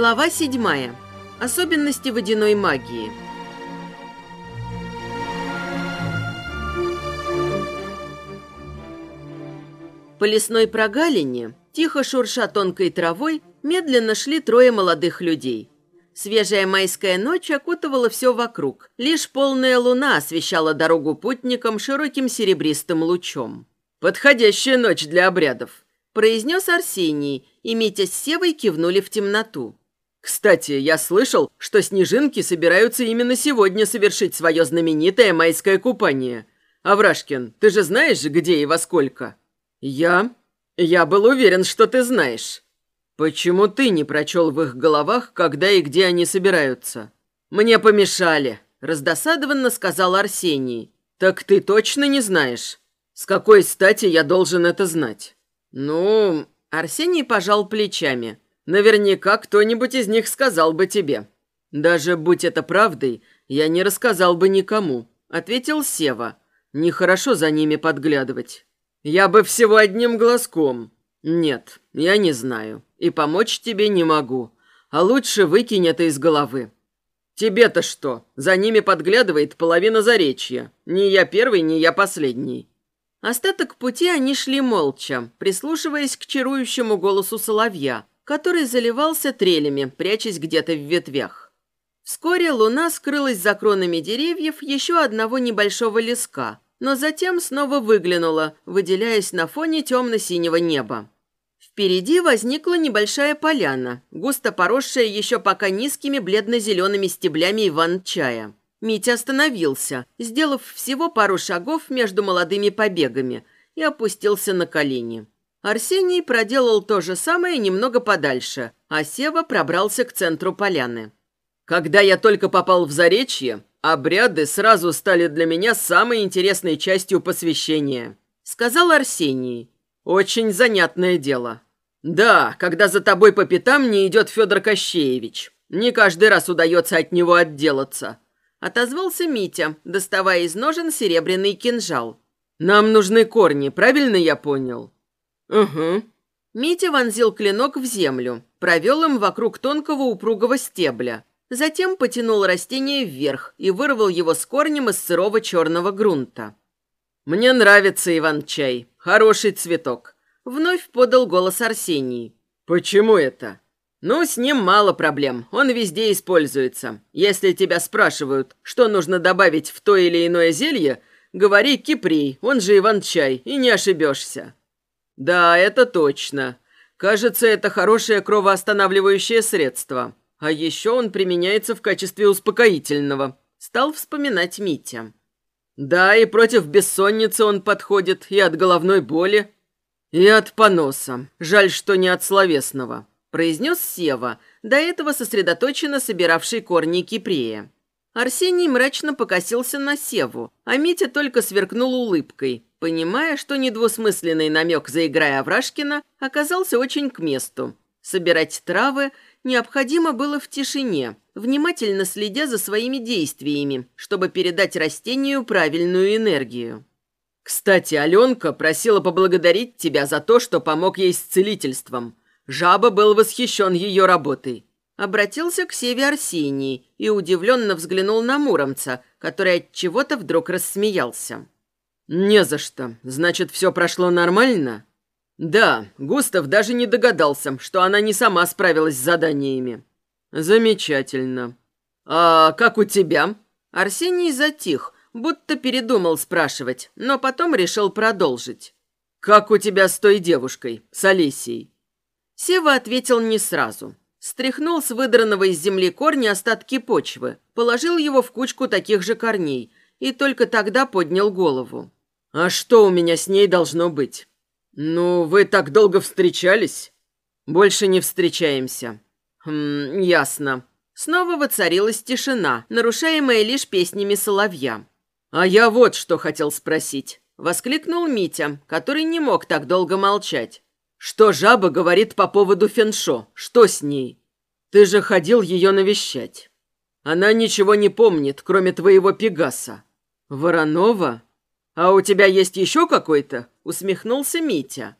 Глава седьмая. Особенности водяной магии. По лесной прогалине, тихо шурша тонкой травой, медленно шли трое молодых людей. Свежая майская ночь окутывала все вокруг. Лишь полная луна освещала дорогу путникам широким серебристым лучом. «Подходящая ночь для обрядов», – произнес Арсений, и Митя с Севой кивнули в темноту. Кстати, я слышал, что снежинки собираются именно сегодня совершить свое знаменитое майское купание. Аврашкин, ты же знаешь, где и во сколько? Я? Я был уверен, что ты знаешь. Почему ты не прочел в их головах, когда и где они собираются? Мне помешали, раздосадованно сказал Арсений. Так ты точно не знаешь? С какой стати я должен это знать? Ну, Арсений пожал плечами. Наверняка кто-нибудь из них сказал бы тебе. Даже будь это правдой, я не рассказал бы никому, ответил Сева. Нехорошо за ними подглядывать. Я бы всего одним глазком. Нет, я не знаю. И помочь тебе не могу. А лучше выкинь это из головы. Тебе-то что? За ними подглядывает половина заречья. Не я первый, не я последний. Остаток пути они шли молча, прислушиваясь к чарующему голосу соловья, который заливался трелями, прячась где-то в ветвях. Вскоре луна скрылась за кронами деревьев еще одного небольшого леска, но затем снова выглянула, выделяясь на фоне темно-синего неба. Впереди возникла небольшая поляна, густо поросшая еще пока низкими бледно-зелеными стеблями иван-чая. Митя остановился, сделав всего пару шагов между молодыми побегами, и опустился на колени. Арсений проделал то же самое немного подальше, а Сева пробрался к центру поляны. Когда я только попал в Заречье, обряды сразу стали для меня самой интересной частью посвящения, сказал Арсений. Очень занятное дело. Да, когда за тобой по пятам не идет Федор Кощеевич. Не каждый раз удается от него отделаться. Отозвался Митя, доставая из ножен серебряный кинжал. Нам нужны корни, правильно я понял? «Угу». Митя вонзил клинок в землю, провел им вокруг тонкого упругого стебля. Затем потянул растение вверх и вырвал его с корнем из сырого черного грунта. «Мне нравится Иван-чай. Хороший цветок», — вновь подал голос Арсений. «Почему это?» «Ну, с ним мало проблем. Он везде используется. Если тебя спрашивают, что нужно добавить в то или иное зелье, говори кипрей, он же Иван-чай, и не ошибешься». «Да, это точно. Кажется, это хорошее кровоостанавливающее средство. А еще он применяется в качестве успокоительного», — стал вспоминать Митя. «Да, и против бессонницы он подходит, и от головной боли, и от поноса. Жаль, что не от словесного», — произнес Сева, до этого сосредоточенно собиравший корни кипрея. Арсений мрачно покосился на Севу, а Митя только сверкнул улыбкой, понимая, что недвусмысленный намек заиграя Аврашкина оказался очень к месту. Собирать травы необходимо было в тишине, внимательно следя за своими действиями, чтобы передать растению правильную энергию. «Кстати, Аленка просила поблагодарить тебя за то, что помог ей с целительством. Жаба был восхищен ее работой». Обратился к Севе Арсений и удивленно взглянул на Муромца, который от чего-то вдруг рассмеялся. «Не за что. Значит, все прошло нормально?» «Да, Густав даже не догадался, что она не сама справилась с заданиями». «Замечательно. А как у тебя?» Арсений затих, будто передумал спрашивать, но потом решил продолжить. «Как у тебя с той девушкой, с Алисией?» Сева ответил не сразу. Стряхнул с выдранного из земли корня остатки почвы, положил его в кучку таких же корней и только тогда поднял голову. «А что у меня с ней должно быть?» «Ну, вы так долго встречались?» «Больше не встречаемся». «Хм, ясно». Снова воцарилась тишина, нарушаемая лишь песнями соловья. «А я вот что хотел спросить», — воскликнул Митя, который не мог так долго молчать. «Что жаба говорит по поводу Феншо? Что с ней? Ты же ходил ее навещать. Она ничего не помнит, кроме твоего Пегаса. Воронова?» «А у тебя есть еще какой-то?» — усмехнулся Митя.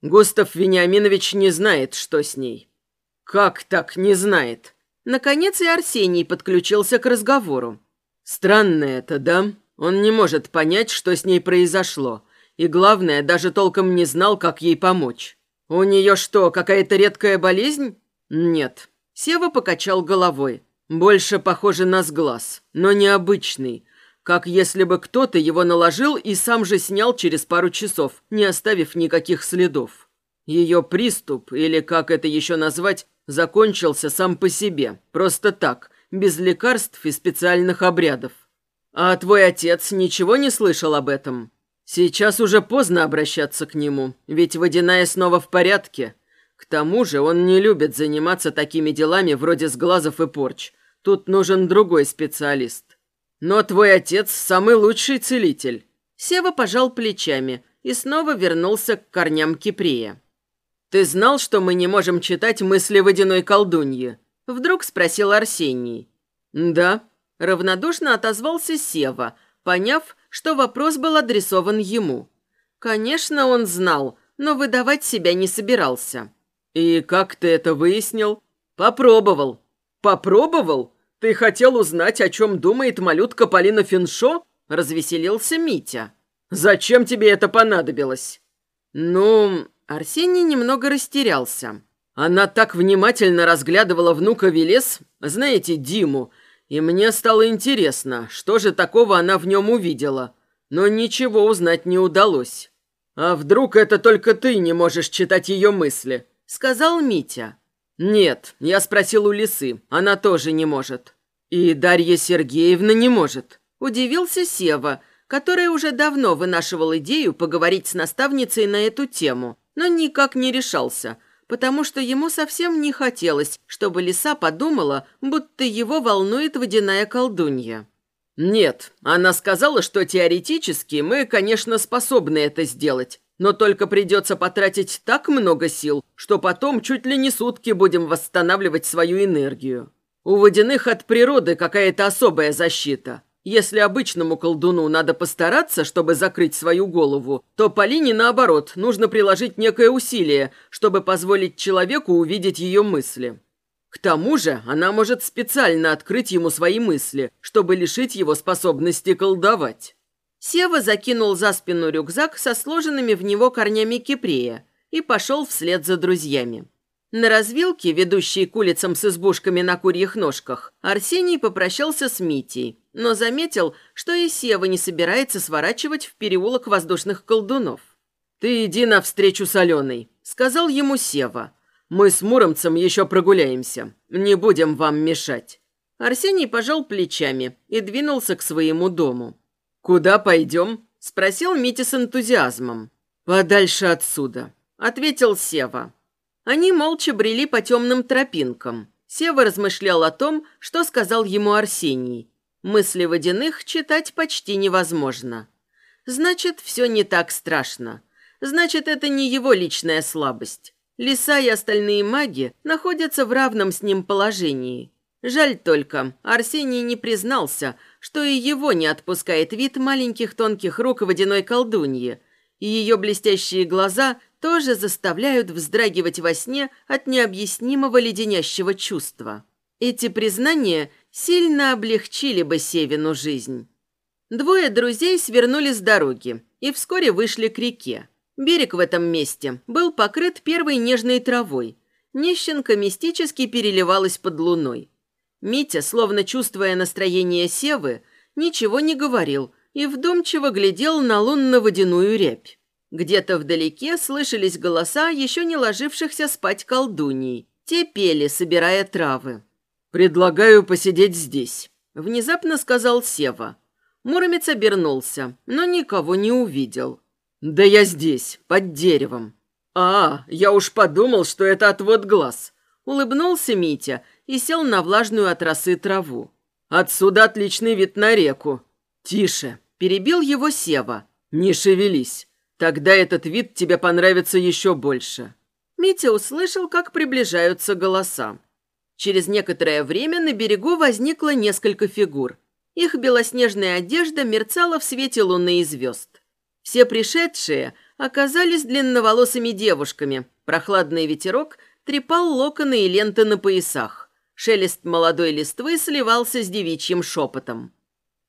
«Густав Вениаминович не знает, что с ней». Как так не знает? Наконец и Арсений подключился к разговору. Странно это, да? Он не может понять, что с ней произошло. И главное, даже толком не знал, как ей помочь. У нее что, какая-то редкая болезнь? Нет. Сева покачал головой. Больше похоже на сглаз, но необычный. Как если бы кто-то его наложил и сам же снял через пару часов, не оставив никаких следов. Ее приступ, или как это еще назвать, закончился сам по себе, просто так, без лекарств и специальных обрядов. А твой отец ничего не слышал об этом? Сейчас уже поздно обращаться к нему, ведь водяная снова в порядке. К тому же он не любит заниматься такими делами вроде сглазов и порч. Тут нужен другой специалист. Но твой отец самый лучший целитель. Сева пожал плечами и снова вернулся к корням Киприя. «Ты знал, что мы не можем читать мысли водяной колдуньи?» Вдруг спросил Арсений. «Да», – равнодушно отозвался Сева, поняв, что вопрос был адресован ему. Конечно, он знал, но выдавать себя не собирался. «И как ты это выяснил?» «Попробовал». «Попробовал? Ты хотел узнать, о чем думает малютка Полина Финшо?» – развеселился Митя. «Зачем тебе это понадобилось?» «Ну, Арсений немного растерялся. Она так внимательно разглядывала внука Велес, знаете, Диму, и мне стало интересно, что же такого она в нем увидела. Но ничего узнать не удалось. «А вдруг это только ты не можешь читать ее мысли?» — сказал Митя. «Нет, я спросил у Лисы, она тоже не может». «И Дарья Сергеевна не может», — удивился Сева, который уже давно вынашивал идею поговорить с наставницей на эту тему но никак не решался, потому что ему совсем не хотелось, чтобы лиса подумала, будто его волнует водяная колдунья. «Нет, она сказала, что теоретически мы, конечно, способны это сделать, но только придется потратить так много сил, что потом чуть ли не сутки будем восстанавливать свою энергию. У водяных от природы какая-то особая защита. Если обычному колдуну надо постараться, чтобы закрыть свою голову, то Полине, наоборот, нужно приложить некое усилие, чтобы позволить человеку увидеть ее мысли. К тому же она может специально открыть ему свои мысли, чтобы лишить его способности колдовать. Сева закинул за спину рюкзак со сложенными в него корнями кипрея и пошел вслед за друзьями. На развилке, ведущей к улицам с избушками на курьих ножках, Арсений попрощался с Митей, но заметил, что и Сева не собирается сворачивать в переулок воздушных колдунов. «Ты иди навстречу с Аленой», — сказал ему Сева. «Мы с Муромцем еще прогуляемся. Не будем вам мешать». Арсений пожал плечами и двинулся к своему дому. «Куда пойдем?» – спросил Митя с энтузиазмом. «Подальше отсюда», – ответил Сева. Они молча брели по темным тропинкам. Сева размышлял о том, что сказал ему Арсений. Мысли водяных читать почти невозможно. Значит, все не так страшно. Значит, это не его личная слабость. Лиса и остальные маги находятся в равном с ним положении. Жаль только, Арсений не признался, что и его не отпускает вид маленьких тонких рук водяной колдуньи, и ее блестящие глаза тоже заставляют вздрагивать во сне от необъяснимого леденящего чувства. Эти признания сильно облегчили бы Севину жизнь. Двое друзей свернули с дороги и вскоре вышли к реке. Берег в этом месте был покрыт первой нежной травой. Нищенка мистически переливалась под луной. Митя, словно чувствуя настроение Севы, ничего не говорил и вдумчиво глядел на лунно-водяную рябь. Где-то вдалеке слышались голоса еще не ложившихся спать колдуней. Те пели, собирая травы. «Предлагаю посидеть здесь», — внезапно сказал Сева. Муромец обернулся, но никого не увидел. «Да я здесь, под деревом». «А, я уж подумал, что это отвод глаз», — улыбнулся Митя и сел на влажную от росы траву. «Отсюда отличный вид на реку». «Тише», — перебил его Сева. «Не шевелись. Тогда этот вид тебе понравится еще больше». Митя услышал, как приближаются голоса. Через некоторое время на берегу возникло несколько фигур. Их белоснежная одежда мерцала в свете луны и звезд. Все пришедшие оказались длинноволосыми девушками. Прохладный ветерок трепал локоны и ленты на поясах. Шелест молодой листвы сливался с девичьим шепотом.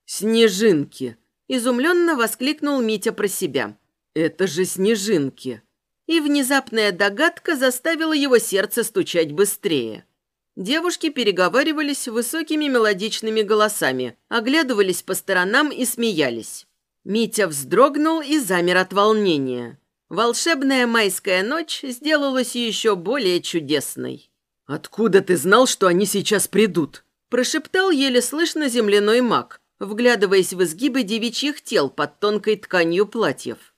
«Снежинки!» – изумленно воскликнул Митя про себя. «Это же снежинки!» И внезапная догадка заставила его сердце стучать быстрее. Девушки переговаривались высокими мелодичными голосами, оглядывались по сторонам и смеялись. Митя вздрогнул и замер от волнения. Волшебная майская ночь сделалась еще более чудесной. «Откуда ты знал, что они сейчас придут?» Прошептал еле слышно земляной маг, вглядываясь в изгибы девичьих тел под тонкой тканью платьев.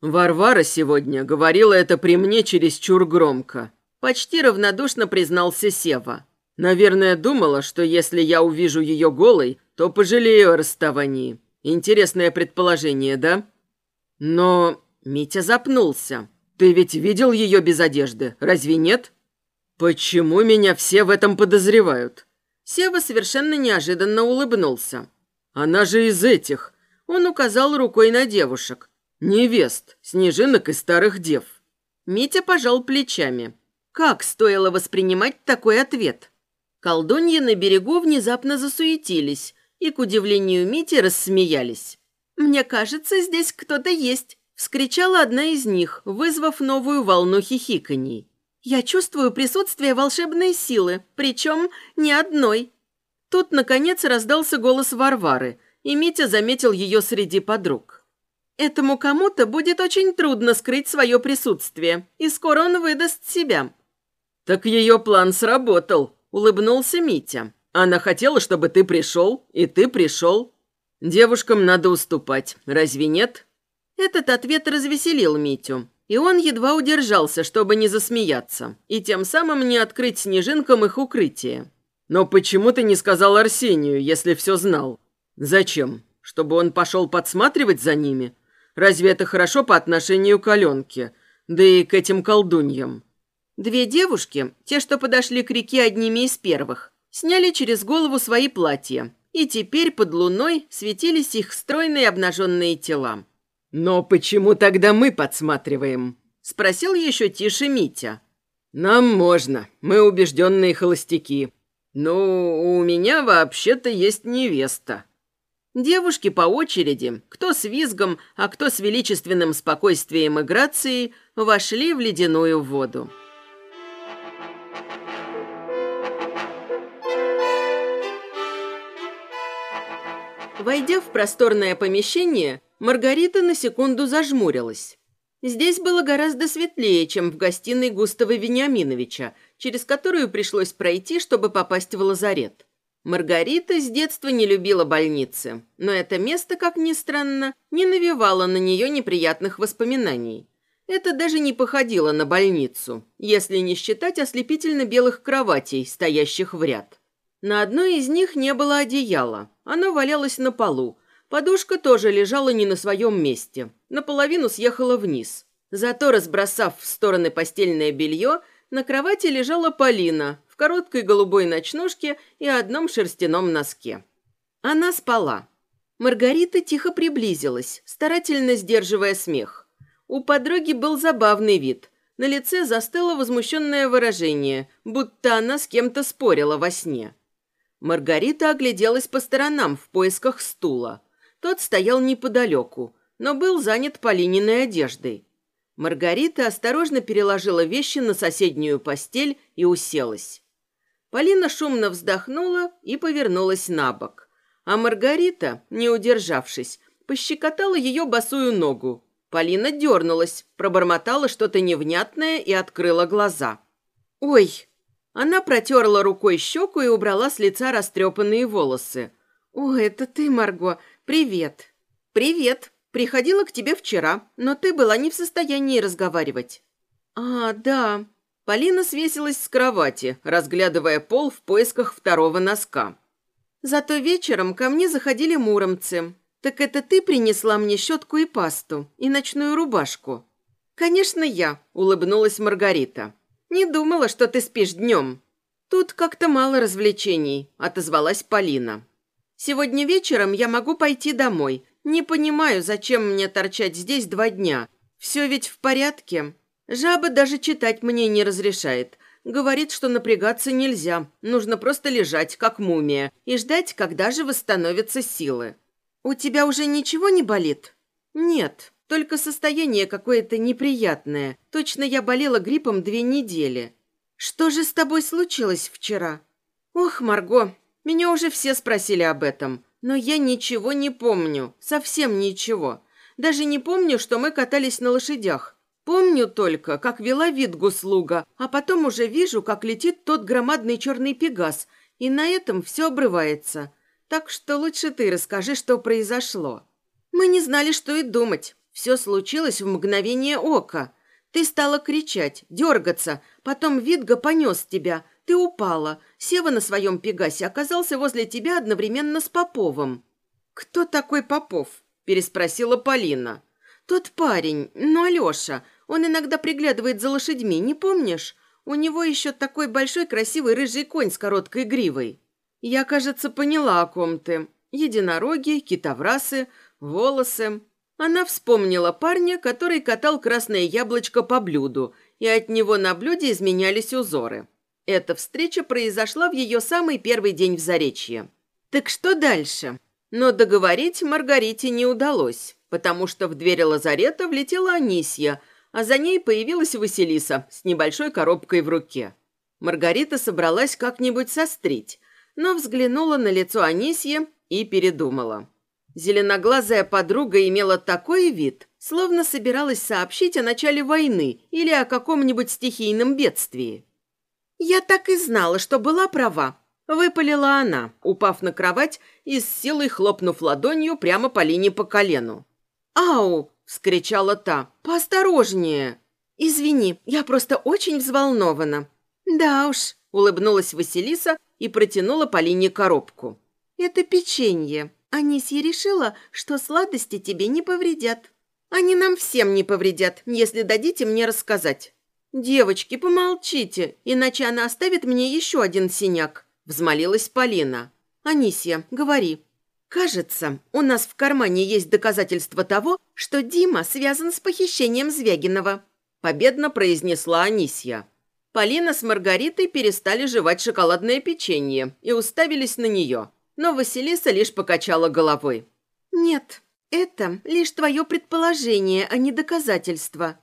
«Варвара сегодня говорила это при мне чересчур громко», почти равнодушно признался Сева. «Наверное, думала, что если я увижу ее голой, то пожалею о расставании. Интересное предположение, да?» «Но...» Митя запнулся. «Ты ведь видел ее без одежды, разве нет?» «Почему меня все в этом подозревают?» Сева совершенно неожиданно улыбнулся. «Она же из этих!» Он указал рукой на девушек. «Невест, снежинок и старых дев». Митя пожал плечами. Как стоило воспринимать такой ответ? Колдуньи на берегу внезапно засуетились и, к удивлению Мити, рассмеялись. «Мне кажется, здесь кто-то есть», – вскричала одна из них, вызвав новую волну хихиканий. Я чувствую присутствие волшебной силы, причем не одной. Тут, наконец, раздался голос Варвары, и Митя заметил ее среди подруг. Этому кому-то будет очень трудно скрыть свое присутствие, и скоро он выдаст себя. «Так ее план сработал», — улыбнулся Митя. «Она хотела, чтобы ты пришел, и ты пришел. Девушкам надо уступать, разве нет?» Этот ответ развеселил Митю. И он едва удержался, чтобы не засмеяться, и тем самым не открыть снежинкам их укрытие. «Но почему ты не сказал Арсению, если все знал? Зачем? Чтобы он пошел подсматривать за ними? Разве это хорошо по отношению к Аленке? Да и к этим колдуньям?» Две девушки, те, что подошли к реке одними из первых, сняли через голову свои платья, и теперь под луной светились их стройные обнаженные тела. «Но почему тогда мы подсматриваем?» – спросил еще тише Митя. «Нам можно, мы убежденные холостяки. Ну, у меня вообще-то есть невеста». Девушки по очереди, кто с визгом, а кто с величественным спокойствием и грацией, вошли в ледяную воду. Войдя в просторное помещение, Маргарита на секунду зажмурилась. Здесь было гораздо светлее, чем в гостиной Густава Вениаминовича, через которую пришлось пройти, чтобы попасть в лазарет. Маргарита с детства не любила больницы, но это место, как ни странно, не навевало на нее неприятных воспоминаний. Это даже не походило на больницу, если не считать ослепительно-белых кроватей, стоящих в ряд. На одной из них не было одеяла, оно валялось на полу, Подушка тоже лежала не на своем месте, наполовину съехала вниз. Зато, разбросав в стороны постельное белье, на кровати лежала Полина в короткой голубой ночнушке и одном шерстяном носке. Она спала. Маргарита тихо приблизилась, старательно сдерживая смех. У подруги был забавный вид. На лице застыло возмущенное выражение, будто она с кем-то спорила во сне. Маргарита огляделась по сторонам в поисках стула. Тот стоял неподалеку, но был занят Полининой одеждой. Маргарита осторожно переложила вещи на соседнюю постель и уселась. Полина шумно вздохнула и повернулась на бок. А Маргарита, не удержавшись, пощекотала ее босую ногу. Полина дернулась, пробормотала что-то невнятное и открыла глаза. «Ой!» Она протерла рукой щеку и убрала с лица растрепанные волосы. «О, это ты, Марго! «Привет». «Привет. Приходила к тебе вчера, но ты была не в состоянии разговаривать». «А, да». Полина свесилась с кровати, разглядывая пол в поисках второго носка. «Зато вечером ко мне заходили муромцы. Так это ты принесла мне щетку и пасту, и ночную рубашку?» «Конечно, я», — улыбнулась Маргарита. «Не думала, что ты спишь днем». «Тут как-то мало развлечений», — отозвалась Полина. Сегодня вечером я могу пойти домой. Не понимаю, зачем мне торчать здесь два дня. Все ведь в порядке. Жаба даже читать мне не разрешает. Говорит, что напрягаться нельзя. Нужно просто лежать, как мумия, и ждать, когда же восстановятся силы. «У тебя уже ничего не болит?» «Нет, только состояние какое-то неприятное. Точно я болела гриппом две недели. Что же с тобой случилось вчера?» «Ох, Марго, меня уже все спросили об этом, но я ничего не помню, совсем ничего. Даже не помню, что мы катались на лошадях. Помню только, как вела Витгу слуга, а потом уже вижу, как летит тот громадный черный пегас, и на этом все обрывается. Так что лучше ты расскажи, что произошло. Мы не знали, что и думать. Все случилось в мгновение ока. Ты стала кричать, дергаться, потом Витга понес тебя. Ты упала. Сева на своем пегасе оказался возле тебя одновременно с Поповым. «Кто такой Попов?» – переспросила Полина. «Тот парень, ну, Алеша, он иногда приглядывает за лошадьми, не помнишь? У него еще такой большой красивый рыжий конь с короткой гривой. Я, кажется, поняла, о ком ты. Единороги, китоврасы, волосы. Она вспомнила парня, который катал красное яблочко по блюду, и от него на блюде изменялись узоры. Эта встреча произошла в ее самый первый день в Заречье. Так что дальше? Но договорить Маргарите не удалось, потому что в дверь лазарета влетела Анисья – а за ней появилась Василиса с небольшой коробкой в руке. Маргарита собралась как-нибудь сострить, но взглянула на лицо Анисьи и передумала. Зеленоглазая подруга имела такой вид, словно собиралась сообщить о начале войны или о каком-нибудь стихийном бедствии. «Я так и знала, что была права», – выпалила она, упав на кровать и с силой хлопнув ладонью прямо по линии по колену. «Ау!» вскричала та. «Поосторожнее!» «Извини, я просто очень взволнована». «Да уж», – улыбнулась Василиса и протянула Полине коробку. «Это печенье. Анисья решила, что сладости тебе не повредят. Они нам всем не повредят, если дадите мне рассказать». «Девочки, помолчите, иначе она оставит мне еще один синяк», – взмолилась Полина. «Анисья, говори, «Кажется, у нас в кармане есть доказательства того, что Дима связан с похищением Звягинова», – победно произнесла Анисья. Полина с Маргаритой перестали жевать шоколадное печенье и уставились на нее, но Василиса лишь покачала головой. «Нет, это лишь твое предположение, а не доказательство».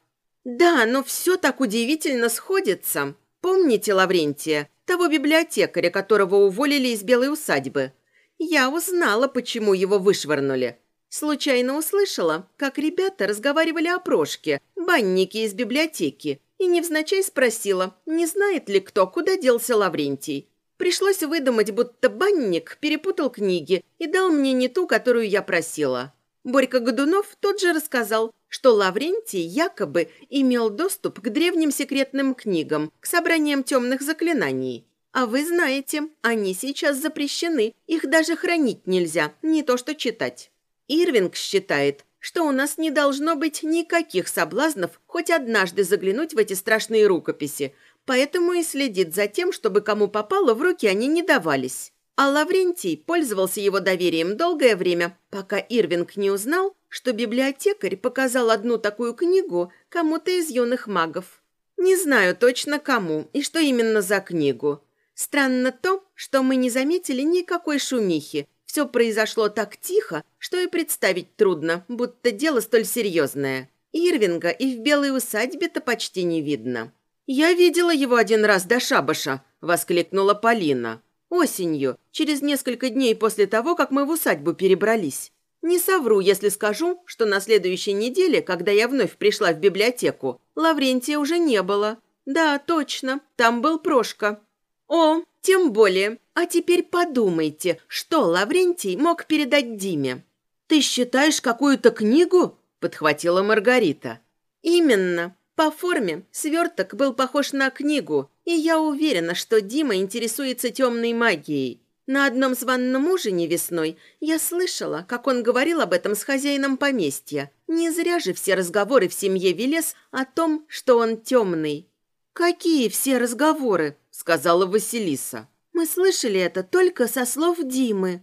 «Да, но все так удивительно сходится. Помните Лаврентия, того библиотекаря, которого уволили из Белой усадьбы?» Я узнала, почему его вышвырнули. Случайно услышала, как ребята разговаривали о Прошке, баннике из библиотеки, и невзначай спросила, не знает ли кто, куда делся Лаврентий. Пришлось выдумать, будто банник перепутал книги и дал мне не ту, которую я просила. Борька Годунов тут же рассказал, что Лаврентий якобы имел доступ к древним секретным книгам, к собраниям темных заклинаний. А вы знаете, они сейчас запрещены, их даже хранить нельзя, не то что читать. Ирвинг считает, что у нас не должно быть никаких соблазнов хоть однажды заглянуть в эти страшные рукописи, поэтому и следит за тем, чтобы кому попало в руки они не давались. А Лаврентий пользовался его доверием долгое время, пока Ирвинг не узнал, что библиотекарь показал одну такую книгу кому-то из юных магов. Не знаю точно кому и что именно за книгу, Странно то, что мы не заметили никакой шумихи. Все произошло так тихо, что и представить трудно, будто дело столь серьезное. Ирвинга и в белой усадьбе-то почти не видно. «Я видела его один раз до шабаша», – воскликнула Полина. «Осенью, через несколько дней после того, как мы в усадьбу перебрались. Не совру, если скажу, что на следующей неделе, когда я вновь пришла в библиотеку, Лаврентия уже не было. Да, точно, там был Прошка, «О, тем более. А теперь подумайте, что Лаврентий мог передать Диме?» «Ты считаешь какую-то книгу?» – подхватила Маргарита. «Именно. По форме сверток был похож на книгу, и я уверена, что Дима интересуется темной магией. На одном званном ужине весной я слышала, как он говорил об этом с хозяином поместья. Не зря же все разговоры в семье Велес о том, что он темный». «Какие все разговоры?» сказала Василиса. «Мы слышали это только со слов Димы».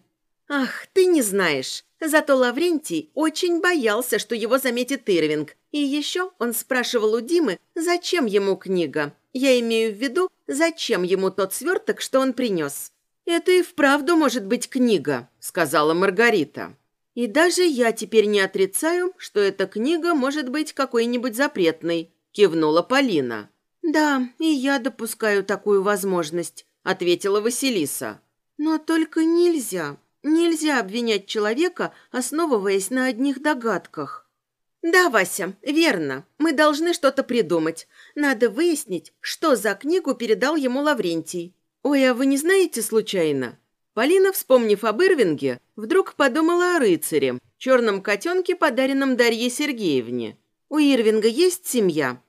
Ах, ты не знаешь. Зато Лаврентий очень боялся, что его заметит Ирвинг. И еще он спрашивал у Димы, зачем ему книга. Я имею в виду, зачем ему тот сверток, что он принес. «Это и вправду может быть книга», — сказала Маргарита. «И даже я теперь не отрицаю, что эта книга может быть какой-нибудь запретной», — кивнула Полина. «Да, и я допускаю такую возможность», — ответила Василиса. «Но только нельзя, нельзя обвинять человека, основываясь на одних догадках». «Да, Вася, верно. Мы должны что-то придумать. Надо выяснить, что за книгу передал ему Лаврентий. Ой, а вы не знаете случайно?» Полина, вспомнив об Ирвинге, вдруг подумала о рыцаре, черном котенке, подаренном Дарье Сергеевне. «У Ирвинга есть семья?»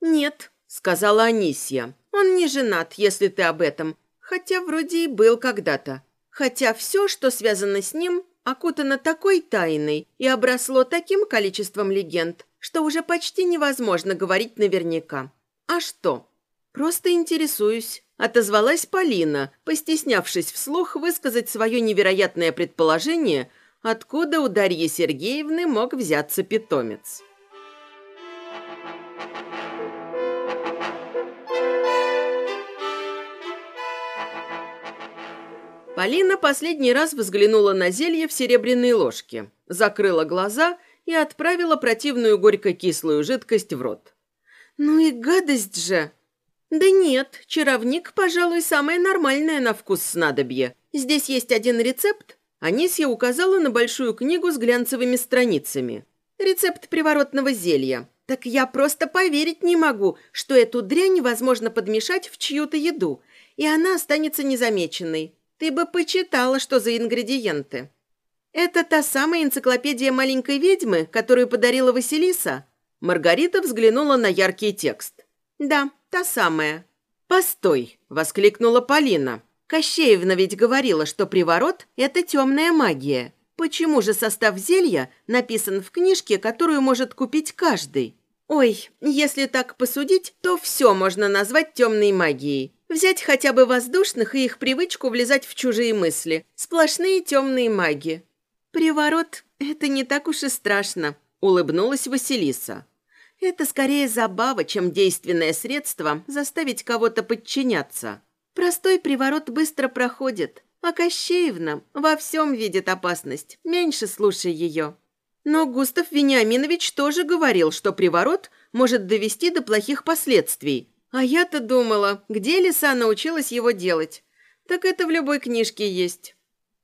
«Нет», — сказала Анисья. «Он не женат, если ты об этом. Хотя вроде и был когда-то. Хотя все, что связано с ним, окутано такой тайной и обросло таким количеством легенд, что уже почти невозможно говорить наверняка. А что? Просто интересуюсь. Отозвалась Полина, постеснявшись вслух высказать свое невероятное предположение, откуда у Дарьи Сергеевны мог взяться питомец. Полина последний раз взглянула на зелье в серебряной ложке, закрыла глаза и отправила противную горько-кислую жидкость в рот. «Ну и гадость же!» «Да нет, чаровник, пожалуй, самое нормальное на вкус снадобье. Здесь есть один рецепт». Анисья указала на большую книгу с глянцевыми страницами. «Рецепт приворотного зелья. Так я просто поверить не могу, что эту дрянь невозможно подмешать в чью-то еду, и она останется незамеченной. Ты бы почитала, что за ингредиенты. Это та самая энциклопедия маленькой ведьмы, которую подарила Василиса? Маргарита взглянула на яркий текст. Да, та самая. Постой, воскликнула Полина. Кощеевна ведь говорила, что приворот – это темная магия. Почему же состав зелья написан в книжке, которую может купить каждый? Ой, если так посудить, то все можно назвать темной магией. Взять хотя бы воздушных и их привычку влезать в чужие мысли. Сплошные темные маги. «Приворот – это не так уж и страшно», – улыбнулась Василиса. «Это скорее забава, чем действенное средство заставить кого-то подчиняться. Простой приворот быстро проходит, а Кощеевна во всем видит опасность. Меньше слушай ее». Но Густав Вениаминович тоже говорил, что приворот может довести до плохих последствий, а я-то думала, где лиса научилась его делать. Так это в любой книжке есть.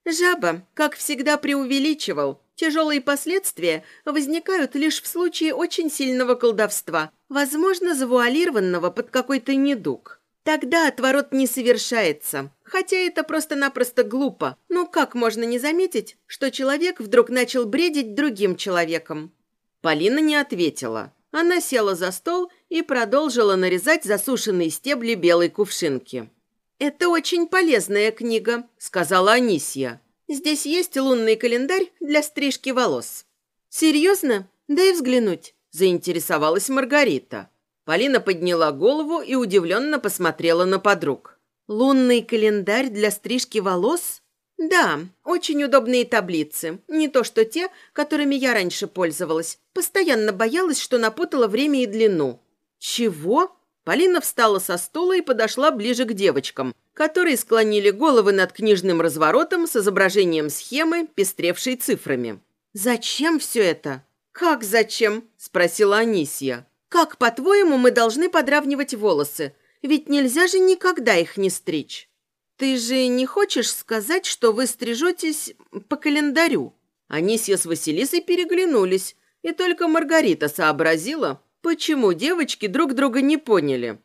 Жаба, как всегда, преувеличивал. Тяжелые последствия возникают лишь в случае очень сильного колдовства, возможно, завуалированного под какой-то недуг. Тогда отворот не совершается, хотя это просто-напросто глупо. Ну как можно не заметить, что человек вдруг начал бредить другим человеком? Полина не ответила. Она села за стол и продолжила нарезать засушенные стебли белой кувшинки. «Это очень полезная книга», — сказала Анисия. «Здесь есть лунный календарь для стрижки волос». «Серьезно? Дай взглянуть», — заинтересовалась Маргарита. Полина подняла голову и удивленно посмотрела на подруг. «Лунный календарь для стрижки волос?» «Да, очень удобные таблицы. Не то что те, которыми я раньше пользовалась. Постоянно боялась, что напутала время и длину». «Чего?» Полина встала со стула и подошла ближе к девочкам, которые склонили головы над книжным разворотом с изображением схемы, пестревшей цифрами. «Зачем все это?» «Как зачем?» – спросила Анисия. «Как, по-твоему, мы должны подравнивать волосы? Ведь нельзя же никогда их не стричь». «Ты же не хочешь сказать, что вы стрижетесь по календарю?» Анисья с Василисой переглянулись, и только Маргарита сообразила, почему девочки друг друга не поняли.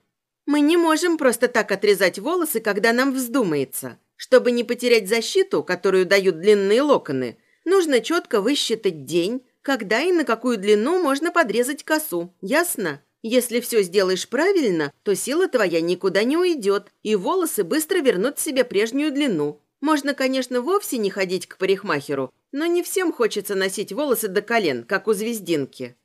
«Мы не можем просто так отрезать волосы, когда нам вздумается. Чтобы не потерять защиту, которую дают длинные локоны, нужно четко высчитать день, когда и на какую длину можно подрезать косу. Ясно?» Если все сделаешь правильно, то сила твоя никуда не уйдет, и волосы быстро вернут себе прежнюю длину. Можно, конечно, вовсе не ходить к парикмахеру, но не всем хочется носить волосы до колен, как у звездинки.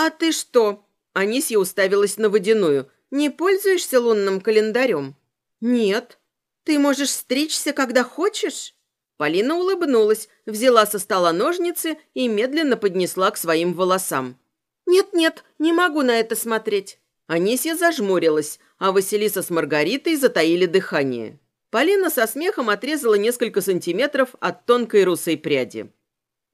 «А ты что?» Анисья уставилась на водяную. «Не пользуешься лунным календарем?» «Нет». «Ты можешь стричься, когда хочешь?» Полина улыбнулась, взяла со стола ножницы и медленно поднесла к своим волосам. «Нет-нет, не могу на это смотреть». Анисья зажмурилась, а Василиса с Маргаритой затаили дыхание. Полина со смехом отрезала несколько сантиметров от тонкой русой пряди.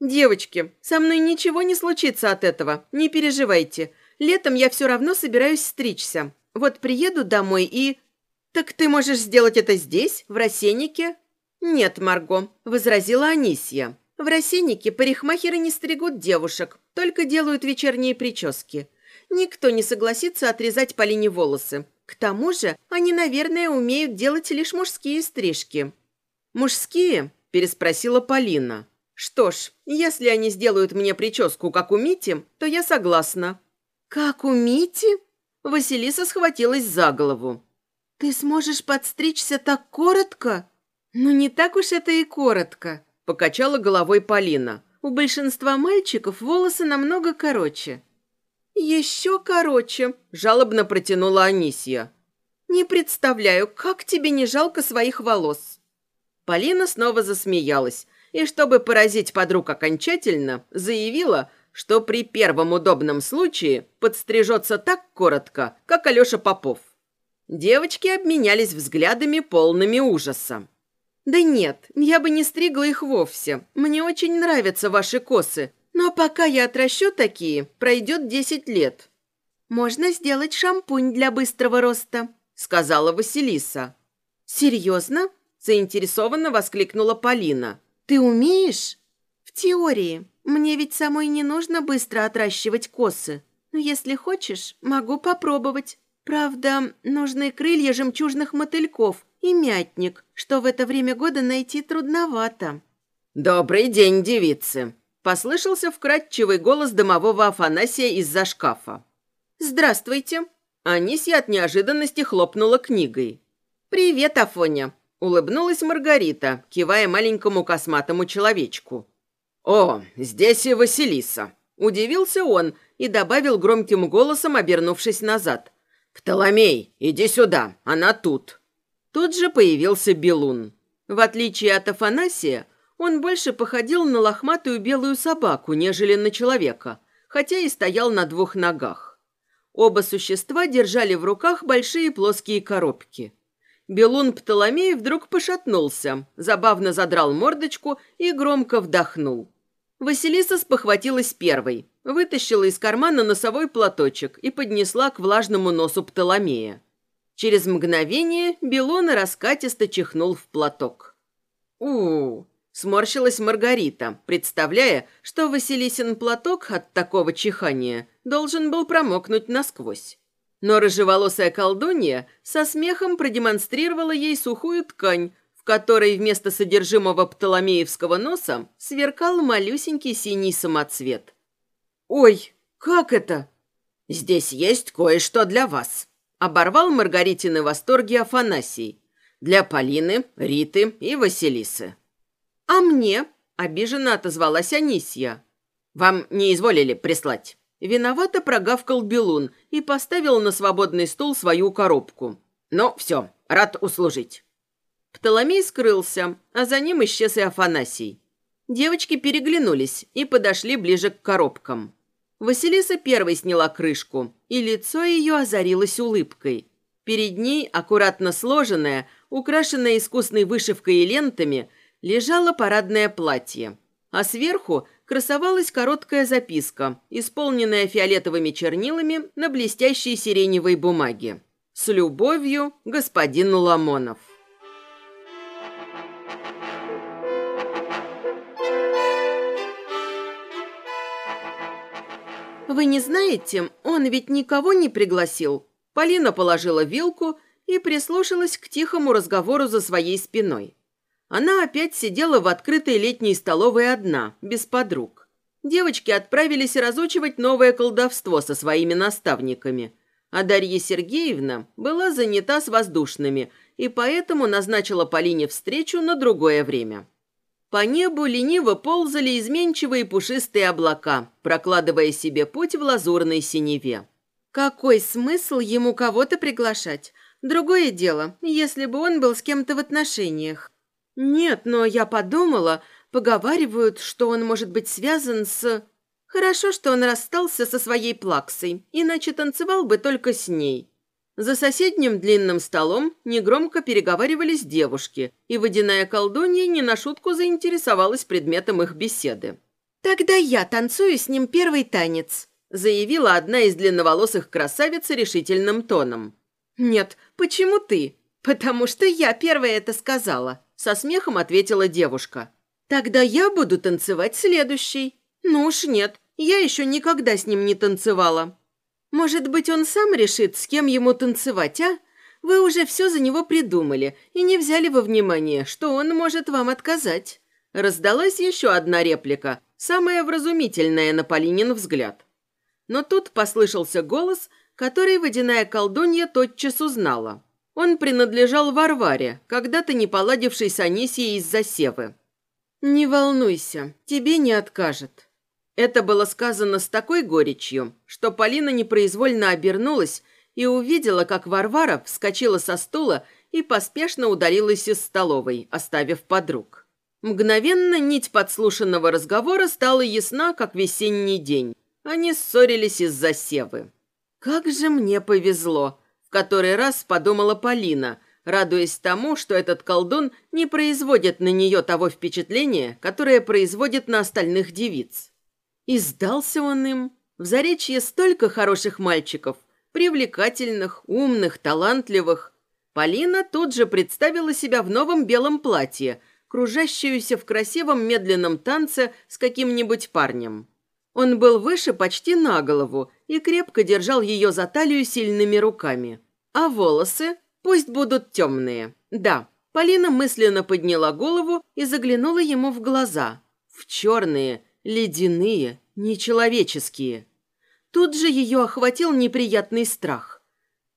«Девочки, со мной ничего не случится от этого, не переживайте. Летом я все равно собираюсь стричься. Вот приеду домой и...» «Так ты можешь сделать это здесь, в рассеннике?» «Нет, Марго», – возразила Анисья. «В рассеннике парикмахеры не стригут девушек, только делают вечерние прически. Никто не согласится отрезать Полине волосы. К тому же они, наверное, умеют делать лишь мужские стрижки». «Мужские?» – переспросила Полина. «Что ж, если они сделают мне прическу, как у Мити, то я согласна». «Как у Мити?» Василиса схватилась за голову. «Ты сможешь подстричься так коротко?» «Ну, не так уж это и коротко», – покачала головой Полина. «У большинства мальчиков волосы намного короче». «Еще короче», – жалобно протянула Анисия. «Не представляю, как тебе не жалко своих волос». Полина снова засмеялась и, чтобы поразить подруг окончательно, заявила, что при первом удобном случае подстрижется так коротко, как Алеша Попов. Девочки обменялись взглядами полными ужаса. «Да нет, я бы не стригла их вовсе. Мне очень нравятся ваши косы, но пока я отращу такие, пройдет десять лет». «Можно сделать шампунь для быстрого роста», — сказала Василиса. «Серьезно?» — заинтересованно воскликнула Полина. «Ты умеешь?» «В теории. Мне ведь самой не нужно быстро отращивать косы. Но если хочешь, могу попробовать. Правда, нужны крылья жемчужных мотыльков и мятник, что в это время года найти трудновато». «Добрый день, девицы!» Послышался вкрадчивый голос домового Афанасия из-за шкафа. «Здравствуйте!» Анисья от неожиданности хлопнула книгой. «Привет, Афоня!» Улыбнулась Маргарита, кивая маленькому косматому человечку. «О, здесь и Василиса!» Удивился он и добавил громким голосом, обернувшись назад. «Птоломей, иди сюда, она тут!» Тут же появился Белун. В отличие от Афанасия, он больше походил на лохматую белую собаку, нежели на человека, хотя и стоял на двух ногах. Оба существа держали в руках большие плоские коробки. Белун Птоломей вдруг пошатнулся, забавно задрал мордочку и громко вдохнул. Василиса спохватилась первой, вытащила из кармана носовой платочек и поднесла к влажному носу Птоломея. Через мгновение Белон раскатисто чихнул в платок. у, Сморщилась Маргарита, представляя, что Василисин платок от такого чихания должен был промокнуть насквозь. Но рыжеволосая колдунья со смехом продемонстрировала ей сухую ткань, в которой вместо содержимого птоломеевского носа сверкал малюсенький синий самоцвет. «Ой, как это?» «Здесь есть кое-что для вас», — оборвал Маргаритины восторги Афанасий. «Для Полины, Риты и Василисы». «А мне?» – обиженно отозвалась Анисья. «Вам не изволили прислать?» Виновато прогавкал Белун и поставил на свободный стул свою коробку. «Ну, все, рад услужить». Птоломей скрылся, а за ним исчез и Афанасий. Девочки переглянулись и подошли ближе к коробкам. Василиса первой сняла крышку, и лицо ее озарилось улыбкой. Перед ней, аккуратно сложенная, украшенная искусной вышивкой и лентами – лежало парадное платье, а сверху красовалась короткая записка, исполненная фиолетовыми чернилами на блестящей сиреневой бумаге. «С любовью, господин Ламонов». «Вы не знаете, он ведь никого не пригласил?» Полина положила вилку и прислушалась к тихому разговору за своей спиной. Она опять сидела в открытой летней столовой одна, без подруг. Девочки отправились разучивать новое колдовство со своими наставниками, а Дарья Сергеевна была занята с воздушными и поэтому назначила Полине встречу на другое время. По небу лениво ползали изменчивые пушистые облака, прокладывая себе путь в лазурной синеве. Какой смысл ему кого-то приглашать? Другое дело, если бы он был с кем-то в отношениях. «Нет, но я подумала, поговаривают, что он может быть связан с...» «Хорошо, что он расстался со своей плаксой, иначе танцевал бы только с ней». За соседним длинным столом негромко переговаривались девушки, и водяная колдунья не на шутку заинтересовалась предметом их беседы. «Тогда я танцую с ним первый танец», заявила одна из длинноволосых красавиц решительным тоном. «Нет, почему ты?» «Потому что я первая это сказала», со смехом ответила девушка. «Тогда я буду танцевать следующий». «Ну уж нет, я еще никогда с ним не танцевала». Может быть, он сам решит, с кем ему танцевать, а? Вы уже все за него придумали и не взяли во внимание, что он может вам отказать». Раздалась еще одна реплика, самая вразумительная на Полинин взгляд. Но тут послышался голос, который водяная колдунья тотчас узнала. Он принадлежал Варваре, когда-то не поладившей с Анисией из-за севы. «Не волнуйся, тебе не откажет. Это было сказано с такой горечью, что Полина непроизвольно обернулась и увидела, как Варвара вскочила со стула и поспешно удалилась из столовой, оставив подруг. Мгновенно нить подслушанного разговора стала ясна, как весенний день. Они ссорились из-за севы. «Как же мне повезло!» – который раз подумала Полина, радуясь тому, что этот колдун не производит на нее того впечатления, которое производит на остальных девиц. И сдался он им. В Заречье столько хороших мальчиков, привлекательных, умных, талантливых. Полина тут же представила себя в новом белом платье, кружащуюся в красивом медленном танце с каким-нибудь парнем. Он был выше почти на голову и крепко держал ее за талию сильными руками. А волосы пусть будут темные. Да, Полина мысленно подняла голову и заглянула ему в глаза. В черные, Ледяные, нечеловеческие. Тут же ее охватил неприятный страх.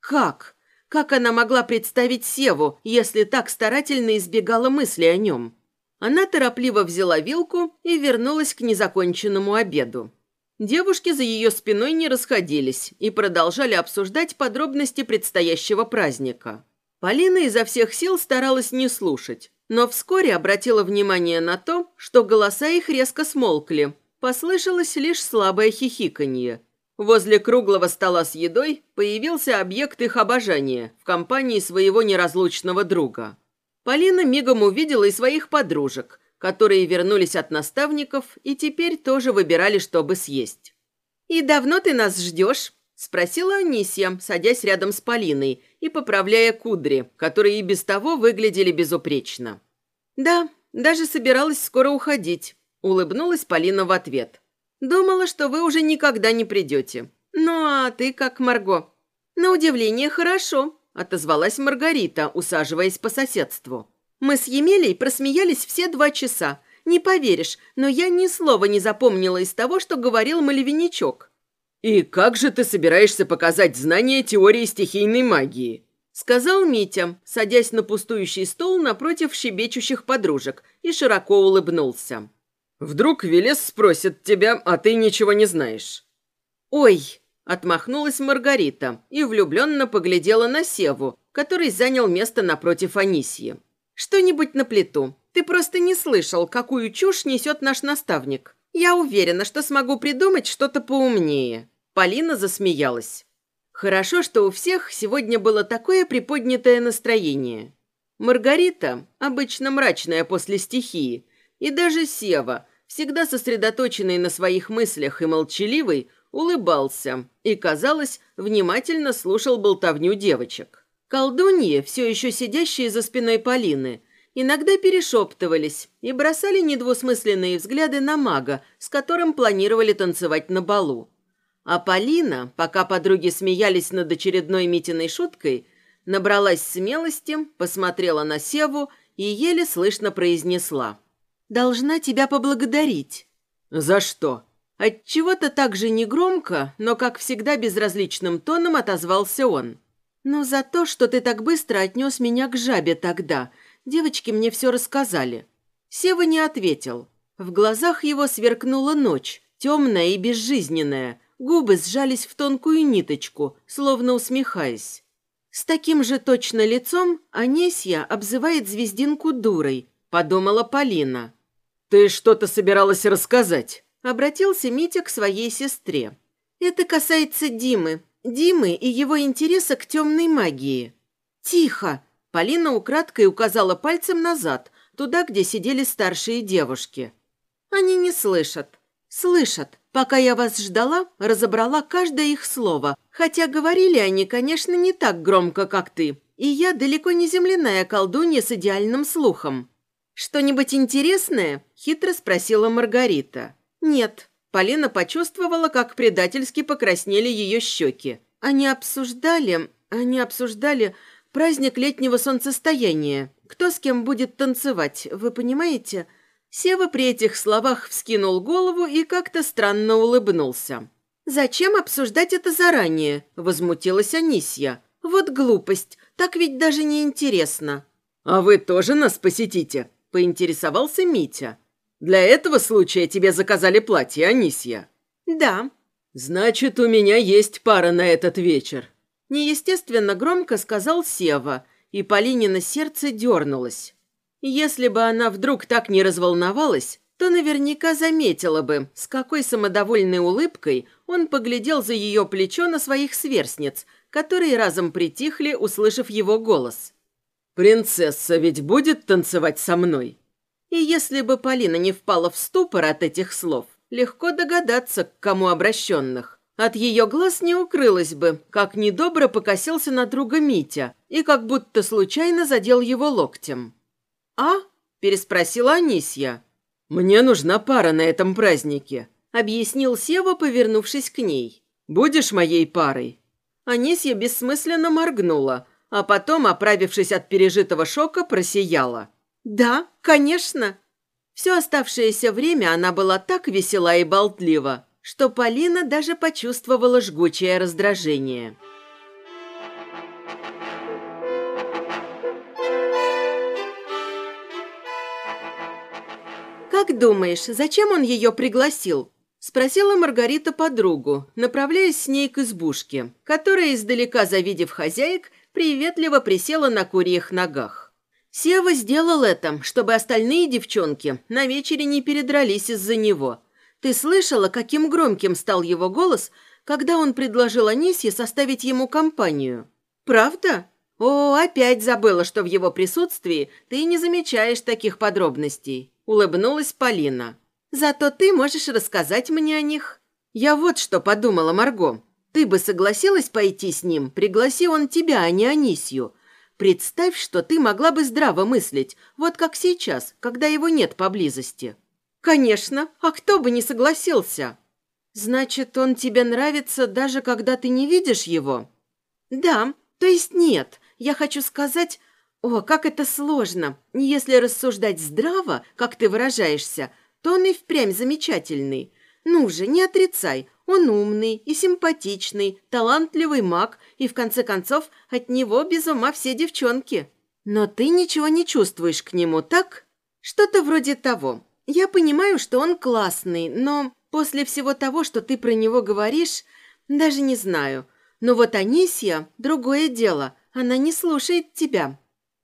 Как? Как она могла представить Севу, если так старательно избегала мысли о нем? Она торопливо взяла вилку и вернулась к незаконченному обеду. Девушки за ее спиной не расходились и продолжали обсуждать подробности предстоящего праздника. Полина изо всех сил старалась не слушать, но вскоре обратила внимание на то, что голоса их резко смолкли. Послышалось лишь слабое хихиканье. Возле круглого стола с едой появился объект их обожания в компании своего неразлучного друга. Полина мигом увидела и своих подружек, которые вернулись от наставников и теперь тоже выбирали, чтобы съесть. «И давно ты нас ждешь?» – спросила Анисия, садясь рядом с Полиной и поправляя кудри, которые и без того выглядели безупречно. «Да, даже собиралась скоро уходить», – улыбнулась Полина в ответ. «Думала, что вы уже никогда не придете. Ну, а ты как Марго?» «На удивление, хорошо», – отозвалась Маргарита, усаживаясь по соседству. «Мы с Емелей просмеялись все два часа. Не поверишь, но я ни слова не запомнила из того, что говорил Малевиничок. «И как же ты собираешься показать знания теории стихийной магии?» Сказал Митя, садясь на пустующий стол напротив щебечущих подружек, и широко улыбнулся. «Вдруг Велес спросит тебя, а ты ничего не знаешь?» «Ой!» – отмахнулась Маргарита и влюбленно поглядела на Севу, который занял место напротив Анисьи. «Что-нибудь на плиту. Ты просто не слышал, какую чушь несет наш наставник. Я уверена, что смогу придумать что-то поумнее». Полина засмеялась. Хорошо, что у всех сегодня было такое приподнятое настроение. Маргарита, обычно мрачная после стихии, и даже Сева, всегда сосредоточенный на своих мыслях и молчаливый, улыбался и, казалось, внимательно слушал болтовню девочек. Колдуньи, все еще сидящие за спиной Полины, иногда перешептывались и бросали недвусмысленные взгляды на мага, с которым планировали танцевать на балу. А Полина, пока подруги смеялись над очередной Митиной шуткой, набралась смелости, посмотрела на Севу и еле слышно произнесла. «Должна тебя поблагодарить». «За что?» Отчего-то так же негромко, но, как всегда, безразличным тоном отозвался он. «Ну, за то, что ты так быстро отнес меня к жабе тогда, Девочки мне все рассказали. Сева не ответил. В глазах его сверкнула ночь, темная и безжизненная. Губы сжались в тонкую ниточку, словно усмехаясь. С таким же точно лицом Анесья обзывает звездинку дурой, – подумала Полина. «Ты что-то собиралась рассказать?» – обратился Митя к своей сестре. «Это касается Димы. Димы и его интереса к темной магии». «Тихо!» – Полина украдкой указала пальцем назад, туда, где сидели старшие девушки. «Они не слышат». «Слышат. Пока я вас ждала, разобрала каждое их слово, хотя говорили они, конечно, не так громко, как ты, и я далеко не земляная колдунья с идеальным слухом. «Что-нибудь интересное?» – хитро спросила Маргарита. «Нет». Полина почувствовала, как предательски покраснели ее щеки. Они обсуждали... Они обсуждали праздник летнего солнцестояния. Кто с кем будет танцевать, вы понимаете? Сева при этих словах вскинул голову и как-то странно улыбнулся. «Зачем обсуждать это заранее?» – возмутилась Анисья. «Вот глупость. Так ведь даже не интересно. «А вы тоже нас посетите?» – поинтересовался Митя. «Для этого случая тебе заказали платье, Анисья?» «Да». «Значит, у меня есть пара на этот вечер». Неестественно громко сказал Сева, и Полинина сердце дернулось. Если бы она вдруг так не разволновалась, то наверняка заметила бы, с какой самодовольной улыбкой он поглядел за ее плечо на своих сверстниц – которые разом притихли, услышав его голос. «Принцесса ведь будет танцевать со мной?» И если бы Полина не впала в ступор от этих слов, легко догадаться, к кому обращенных. От ее глаз не укрылось бы, как недобро покосился на друга Митя и как будто случайно задел его локтем. «А?» – переспросила Анисья. «Мне нужна пара на этом празднике», – объяснил Сева, повернувшись к ней. «Будешь моей парой?» Анисья бессмысленно моргнула, а потом, оправившись от пережитого шока, просияла. «Да, конечно!» Все оставшееся время она была так весела и болтлива, что Полина даже почувствовала жгучее раздражение. «Как думаешь, зачем он ее пригласил?» Спросила Маргарита подругу, направляясь с ней к избушке, которая, издалека завидев хозяек, приветливо присела на курьих ногах. Сева сделал это, чтобы остальные девчонки на вечере не передрались из-за него. Ты слышала, каким громким стал его голос, когда он предложил Анисе составить ему компанию? Правда? О, опять забыла, что в его присутствии ты не замечаешь таких подробностей. Улыбнулась Полина. Зато ты можешь рассказать мне о них. Я вот что подумала, Марго. Ты бы согласилась пойти с ним, пригласи он тебя, а не Анисью. Представь, что ты могла бы здраво мыслить, вот как сейчас, когда его нет поблизости. Конечно, а кто бы не согласился? Значит, он тебе нравится, даже когда ты не видишь его? Да, то есть нет. Я хочу сказать... О, как это сложно. Если рассуждать здраво, как ты выражаешься, то он и впрямь замечательный. Ну же, не отрицай, он умный и симпатичный, талантливый маг, и в конце концов от него без ума все девчонки. Но ты ничего не чувствуешь к нему, так? Что-то вроде того. Я понимаю, что он классный, но после всего того, что ты про него говоришь, даже не знаю. Но вот Анисия – другое дело, она не слушает тебя.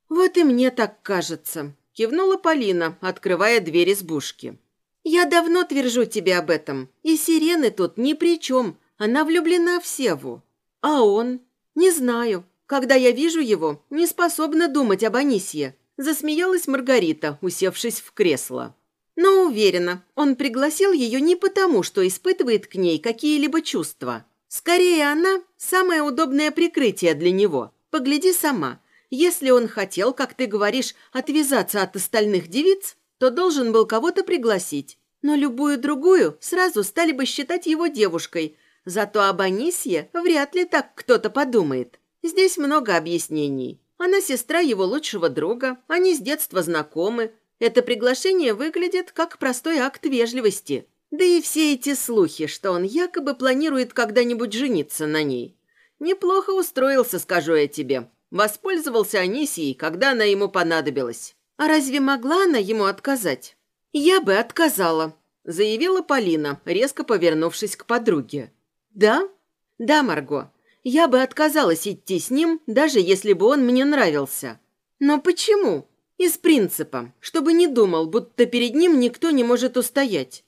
Вот и мне так кажется. Кивнула Полина, открывая дверь избушки. «Я давно твержу тебе об этом. И сирены тут ни при чем. Она влюблена в Севу. А он? Не знаю. Когда я вижу его, не способна думать об Анисье». Засмеялась Маргарита, усевшись в кресло. Но уверена, он пригласил ее не потому, что испытывает к ней какие-либо чувства. Скорее, она – самое удобное прикрытие для него. Погляди сама. Если он хотел, как ты говоришь, отвязаться от остальных девиц, то должен был кого-то пригласить. Но любую другую сразу стали бы считать его девушкой. Зато об Анисье вряд ли так кто-то подумает. Здесь много объяснений. Она сестра его лучшего друга, они с детства знакомы. Это приглашение выглядит как простой акт вежливости. Да и все эти слухи, что он якобы планирует когда-нибудь жениться на ней. Неплохо устроился, скажу я тебе. Воспользовался Анисией, когда она ему понадобилась. А разве могла она ему отказать? Я бы отказала, заявила Полина, резко повернувшись к подруге. Да? Да, Марго. Я бы отказалась идти с ним, даже если бы он мне нравился. Но почему? Из принципа, чтобы не думал, будто перед ним никто не может устоять.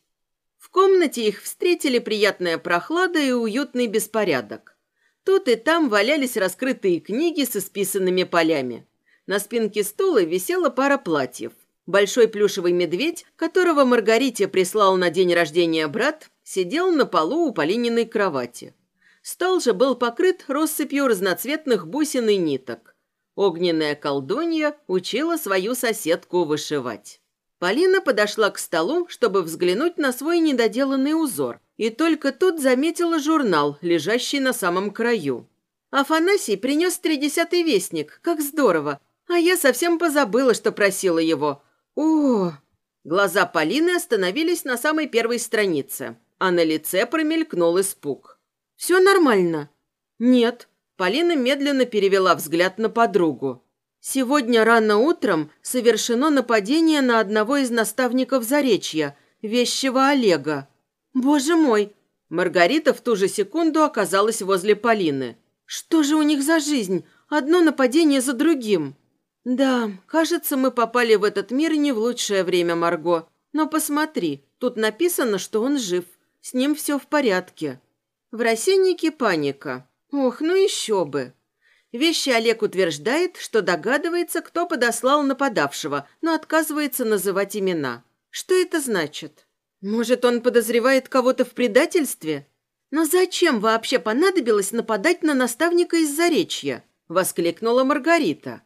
В комнате их встретили приятная прохлада и уютный беспорядок. Тут и там валялись раскрытые книги с исписанными полями. На спинке стула висела пара платьев. Большой плюшевый медведь, которого Маргарите прислал на день рождения брат, сидел на полу у Полининой кровати. Стол же был покрыт россыпью разноцветных бусин и ниток. Огненная колдунья учила свою соседку вышивать. Полина подошла к столу, чтобы взглянуть на свой недоделанный узор, и только тут заметила журнал, лежащий на самом краю. Афанасий принес тридесятый вестник, как здорово, а я совсем позабыла, что просила его. О! Глаза Полины остановились на самой первой странице, а на лице промелькнул испуг. «Все нормально?» «Нет», Полина медленно перевела взгляд на подругу. Сегодня рано утром совершено нападение на одного из наставников Заречья, вещего Олега. Боже мой! Маргарита в ту же секунду оказалась возле Полины. Что же у них за жизнь? Одно нападение за другим. Да, кажется, мы попали в этот мир не в лучшее время, Марго. Но посмотри, тут написано, что он жив. С ним все в порядке. В рассеннике паника. Ох, ну еще бы. Вещи Олег утверждает, что догадывается, кто подослал нападавшего, но отказывается называть имена. Что это значит? Может, он подозревает кого-то в предательстве? Но зачем вообще понадобилось нападать на наставника из Заречья? Воскликнула Маргарита.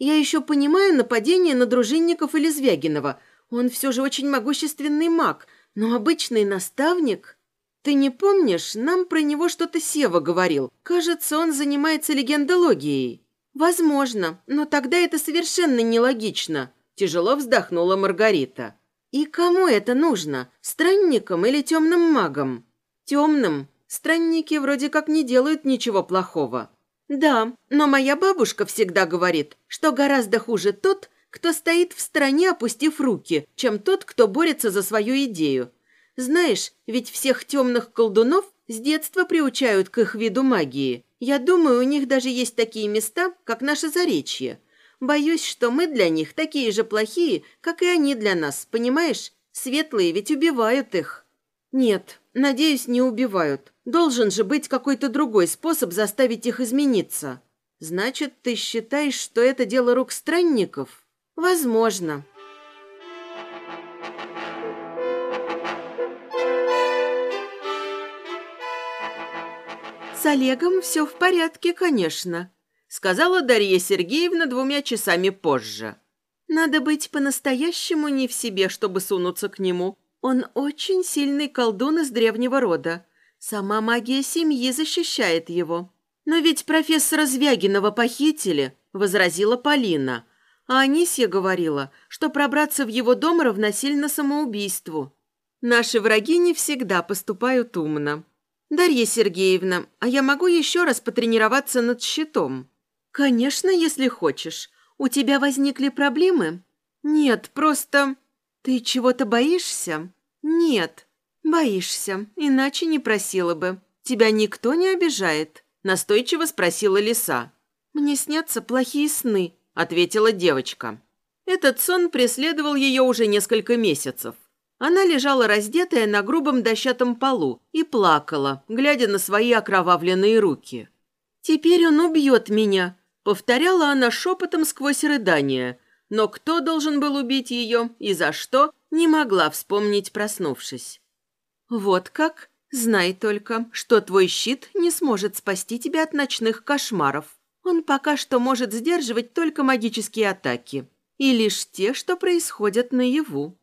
Я еще понимаю нападение на дружинников или Звягинова. Он все же очень могущественный маг, но обычный наставник... «Ты не помнишь, нам про него что-то Сева говорил. Кажется, он занимается легендологией». «Возможно, но тогда это совершенно нелогично», – тяжело вздохнула Маргарита. «И кому это нужно? Странникам или темным магам?» «Темным. Странники вроде как не делают ничего плохого». «Да, но моя бабушка всегда говорит, что гораздо хуже тот, кто стоит в стороне, опустив руки, чем тот, кто борется за свою идею. Знаешь, ведь всех темных колдунов с детства приучают к их виду магии. Я думаю, у них даже есть такие места, как наше Заречье. Боюсь, что мы для них такие же плохие, как и они для нас, понимаешь? Светлые ведь убивают их. Нет, надеюсь, не убивают. Должен же быть какой-то другой способ заставить их измениться. Значит, ты считаешь, что это дело рук странников? Возможно. «С Олегом все в порядке, конечно», — сказала Дарья Сергеевна двумя часами позже. «Надо быть по-настоящему не в себе, чтобы сунуться к нему. Он очень сильный колдун из древнего рода. Сама магия семьи защищает его». «Но ведь профессора Звягинова похитили», — возразила Полина. А Анисья говорила, что пробраться в его дом равносильно самоубийству. «Наши враги не всегда поступают умно», «Дарья Сергеевна, а я могу еще раз потренироваться над щитом?» «Конечно, если хочешь. У тебя возникли проблемы?» «Нет, просто...» «Ты чего-то боишься?» «Нет, боишься, иначе не просила бы. Тебя никто не обижает?» Настойчиво спросила лиса. «Мне снятся плохие сны», — ответила девочка. Этот сон преследовал ее уже несколько месяцев. Она лежала раздетая на грубом дощатом полу и плакала, глядя на свои окровавленные руки. «Теперь он убьет меня», — повторяла она шепотом сквозь рыдания. Но кто должен был убить ее и за что, не могла вспомнить, проснувшись. «Вот как? Знай только, что твой щит не сможет спасти тебя от ночных кошмаров. Он пока что может сдерживать только магические атаки. И лишь те, что происходят наяву.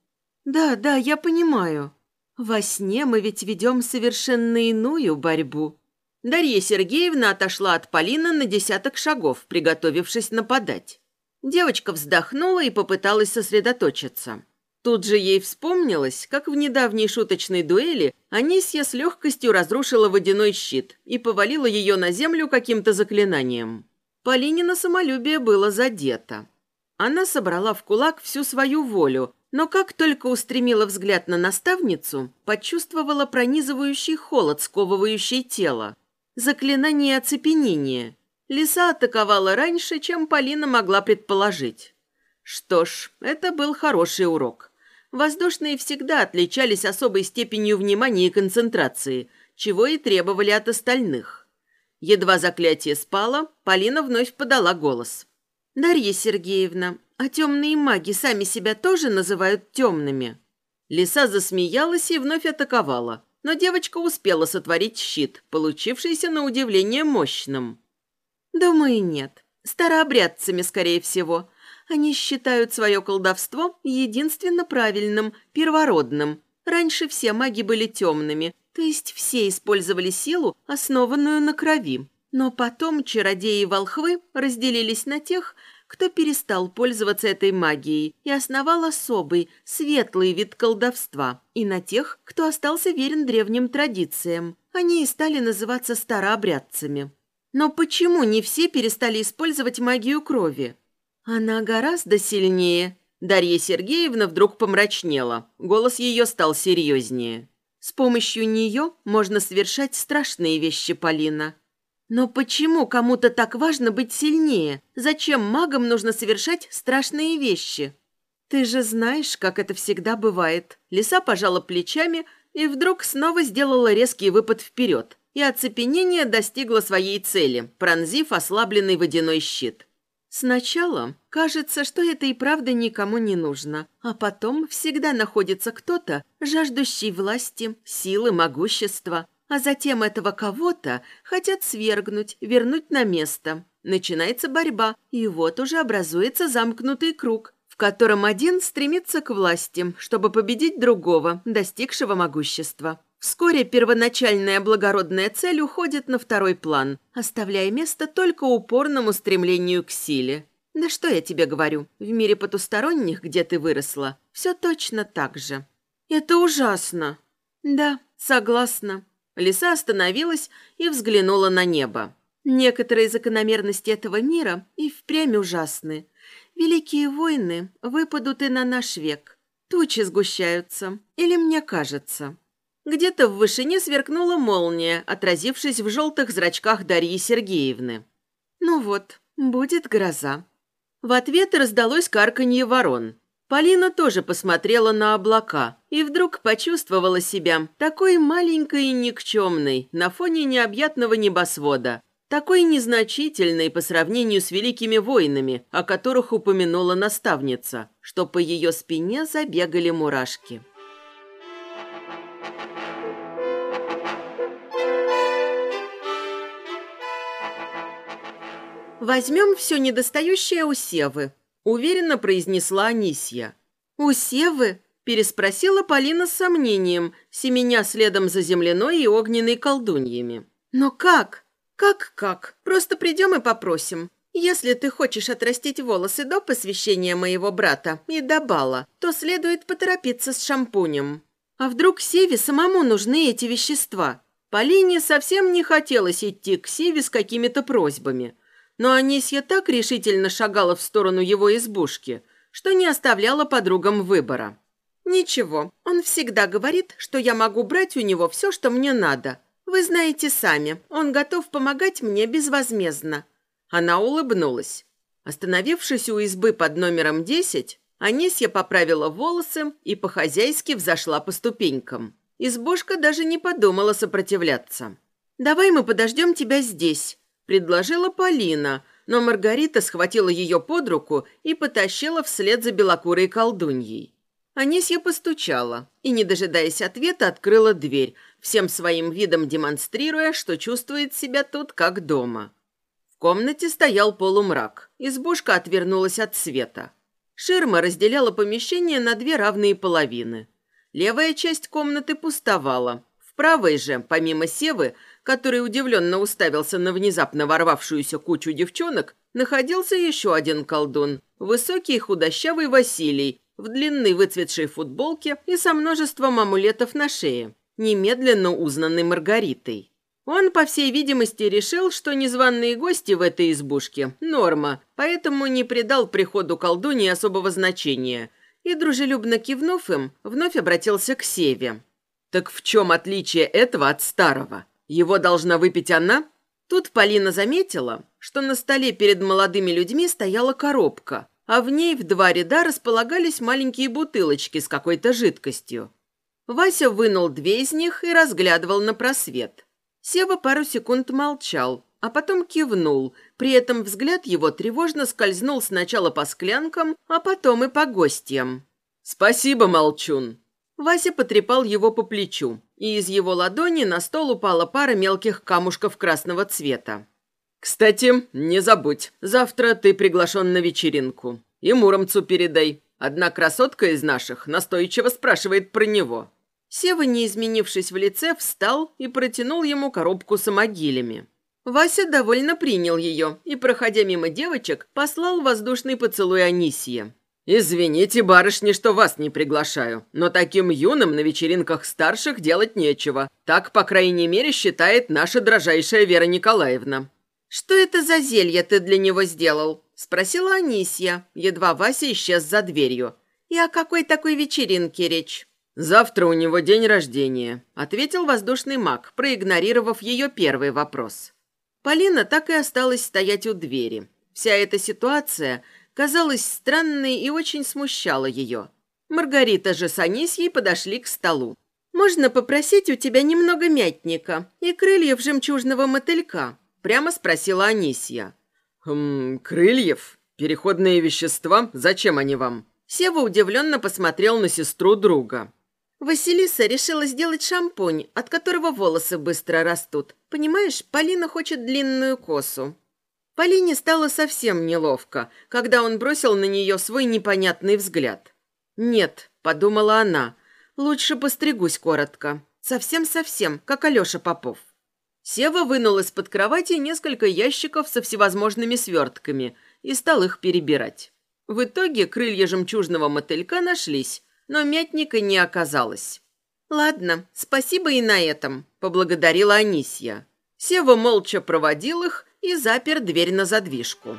«Да, да, я понимаю. Во сне мы ведь ведем совершенно иную борьбу». Дарья Сергеевна отошла от Полины на десяток шагов, приготовившись нападать. Девочка вздохнула и попыталась сосредоточиться. Тут же ей вспомнилось, как в недавней шуточной дуэли Анисья с легкостью разрушила водяной щит и повалила ее на землю каким-то заклинанием. Полинина самолюбие было задето. Она собрала в кулак всю свою волю но как только устремила взгляд на наставницу, почувствовала пронизывающий холод, сковывающий тело. Заклинание оцепенения. Лиса атаковала раньше, чем Полина могла предположить. Что ж, это был хороший урок. Воздушные всегда отличались особой степенью внимания и концентрации, чего и требовали от остальных. Едва заклятие спало, Полина вновь подала голос. «Дарья Сергеевна, а темные маги сами себя тоже называют темными?» Лиса засмеялась и вновь атаковала, но девочка успела сотворить щит, получившийся на удивление мощным. «Думаю, нет. Старообрядцами, скорее всего. Они считают свое колдовство единственно правильным, первородным. Раньше все маги были темными, то есть все использовали силу, основанную на крови. Но потом чародеи и волхвы разделились на тех, кто перестал пользоваться этой магией и основал особый, светлый вид колдовства, и на тех, кто остался верен древним традициям. Они и стали называться старообрядцами. Но почему не все перестали использовать магию крови? Она гораздо сильнее. Дарья Сергеевна вдруг помрачнела. Голос ее стал серьезнее. С помощью нее можно совершать страшные вещи, Полина. Но почему кому-то так важно быть сильнее? Зачем магам нужно совершать страшные вещи? Ты же знаешь, как это всегда бывает. Лиса пожала плечами и вдруг снова сделала резкий выпад вперед. И оцепенение достигло своей цели, пронзив ослабленный водяной щит. Сначала кажется, что это и правда никому не нужно, а потом всегда находится кто-то, жаждущий власти, силы, могущества, а затем этого кого-то хотят свергнуть, вернуть на место. Начинается борьба, и вот уже образуется замкнутый круг, в котором один стремится к власти, чтобы победить другого, достигшего могущества. Вскоре первоначальная благородная цель уходит на второй план, оставляя место только упорному стремлению к силе. Да что я тебе говорю, в мире потусторонних, где ты выросла, все точно так же. Это ужасно. Да, согласна. Лиса остановилась и взглянула на небо. Некоторые закономерности этого мира и впрямь ужасны. Великие войны выпадут и на наш век. Тучи сгущаются, или мне кажется. Где-то в вышине сверкнула молния, отразившись в желтых зрачках Дарьи Сергеевны. Ну вот, будет гроза. В ответ раздалось карканье ворон. Полина тоже посмотрела на облака и вдруг почувствовала себя такой маленькой и никчемной на фоне необъятного небосвода, такой незначительной по сравнению с великими воинами, о которых упомянула наставница, что по ее спине забегали мурашки. «Возьмем все недостающее у Севы», уверенно произнесла Анисья. «У Севы?» – переспросила Полина с сомнением, семеня следом за земляной и огненной колдуньями. «Но как? Как-как? Просто придем и попросим. Если ты хочешь отрастить волосы до посвящения моего брата и до бала, то следует поторопиться с шампунем. А вдруг Севе самому нужны эти вещества?» Полине совсем не хотелось идти к Севе с какими-то просьбами – но Анисья так решительно шагала в сторону его избушки, что не оставляла подругам выбора. «Ничего, он всегда говорит, что я могу брать у него все, что мне надо. Вы знаете сами, он готов помогать мне безвозмездно». Она улыбнулась. Остановившись у избы под номером 10, Анисья поправила волосы и по-хозяйски взошла по ступенькам. Избушка даже не подумала сопротивляться. «Давай мы подождем тебя здесь», предложила Полина, но Маргарита схватила ее под руку и потащила вслед за белокурой колдуньей. Анисья постучала и, не дожидаясь ответа, открыла дверь, всем своим видом демонстрируя, что чувствует себя тут как дома. В комнате стоял полумрак. Избушка отвернулась от света. Ширма разделяла помещение на две равные половины. Левая часть комнаты пустовала. В правой же, помимо Севы, который удивленно уставился на внезапно ворвавшуюся кучу девчонок, находился еще один колдун. Высокий худощавый Василий, в длинной выцветшей футболке и со множеством амулетов на шее, немедленно узнанный Маргаритой. Он, по всей видимости, решил, что незваные гости в этой избушке – норма, поэтому не придал приходу колдуньи особого значения и, дружелюбно кивнув им, вновь обратился к Севе. «Так в чем отличие этого от старого?» Его должна выпить она? Тут Полина заметила, что на столе перед молодыми людьми стояла коробка, а в ней в два ряда располагались маленькие бутылочки с какой-то жидкостью. Вася вынул две из них и разглядывал на просвет. Сева пару секунд молчал, а потом кивнул. При этом взгляд его тревожно скользнул сначала по склянкам, а потом и по гостям. «Спасибо, Молчун!» Вася потрепал его по плечу, и из его ладони на стол упала пара мелких камушков красного цвета. «Кстати, не забудь, завтра ты приглашен на вечеринку. И Муромцу передай. Одна красотка из наших настойчиво спрашивает про него». Сева, не изменившись в лице, встал и протянул ему коробку с могилями. Вася довольно принял ее и, проходя мимо девочек, послал воздушный поцелуй Анисье. «Извините, барышни, что вас не приглашаю, но таким юным на вечеринках старших делать нечего. Так, по крайней мере, считает наша дрожайшая Вера Николаевна». «Что это за зелье ты для него сделал?» – спросила Анисья, едва Вася исчез за дверью. «И о какой такой вечеринке речь?» «Завтра у него день рождения», – ответил воздушный маг, проигнорировав ее первый вопрос. Полина так и осталась стоять у двери. Вся эта ситуация казалась странной и очень смущала ее. Маргарита же с Анисьей подошли к столу. «Можно попросить у тебя немного мятника и крыльев жемчужного мотылька?» Прямо спросила Анисья. «Хм, крыльев? Переходные вещества? Зачем они вам?» Сева удивленно посмотрел на сестру друга. Василиса решила сделать шампунь, от которого волосы быстро растут. Понимаешь, Полина хочет длинную косу. Полине стало совсем неловко, когда он бросил на нее свой непонятный взгляд. «Нет», — подумала она, — «лучше постригусь коротко. Совсем-совсем, как Алеша Попов». Сева вынул из-под кровати несколько ящиков со всевозможными свертками и стал их перебирать. В итоге крылья жемчужного мотылька нашлись, но мятника не оказалось. «Ладно, спасибо и на этом», – поблагодарила Анисья. Сева молча проводил их и запер дверь на задвижку.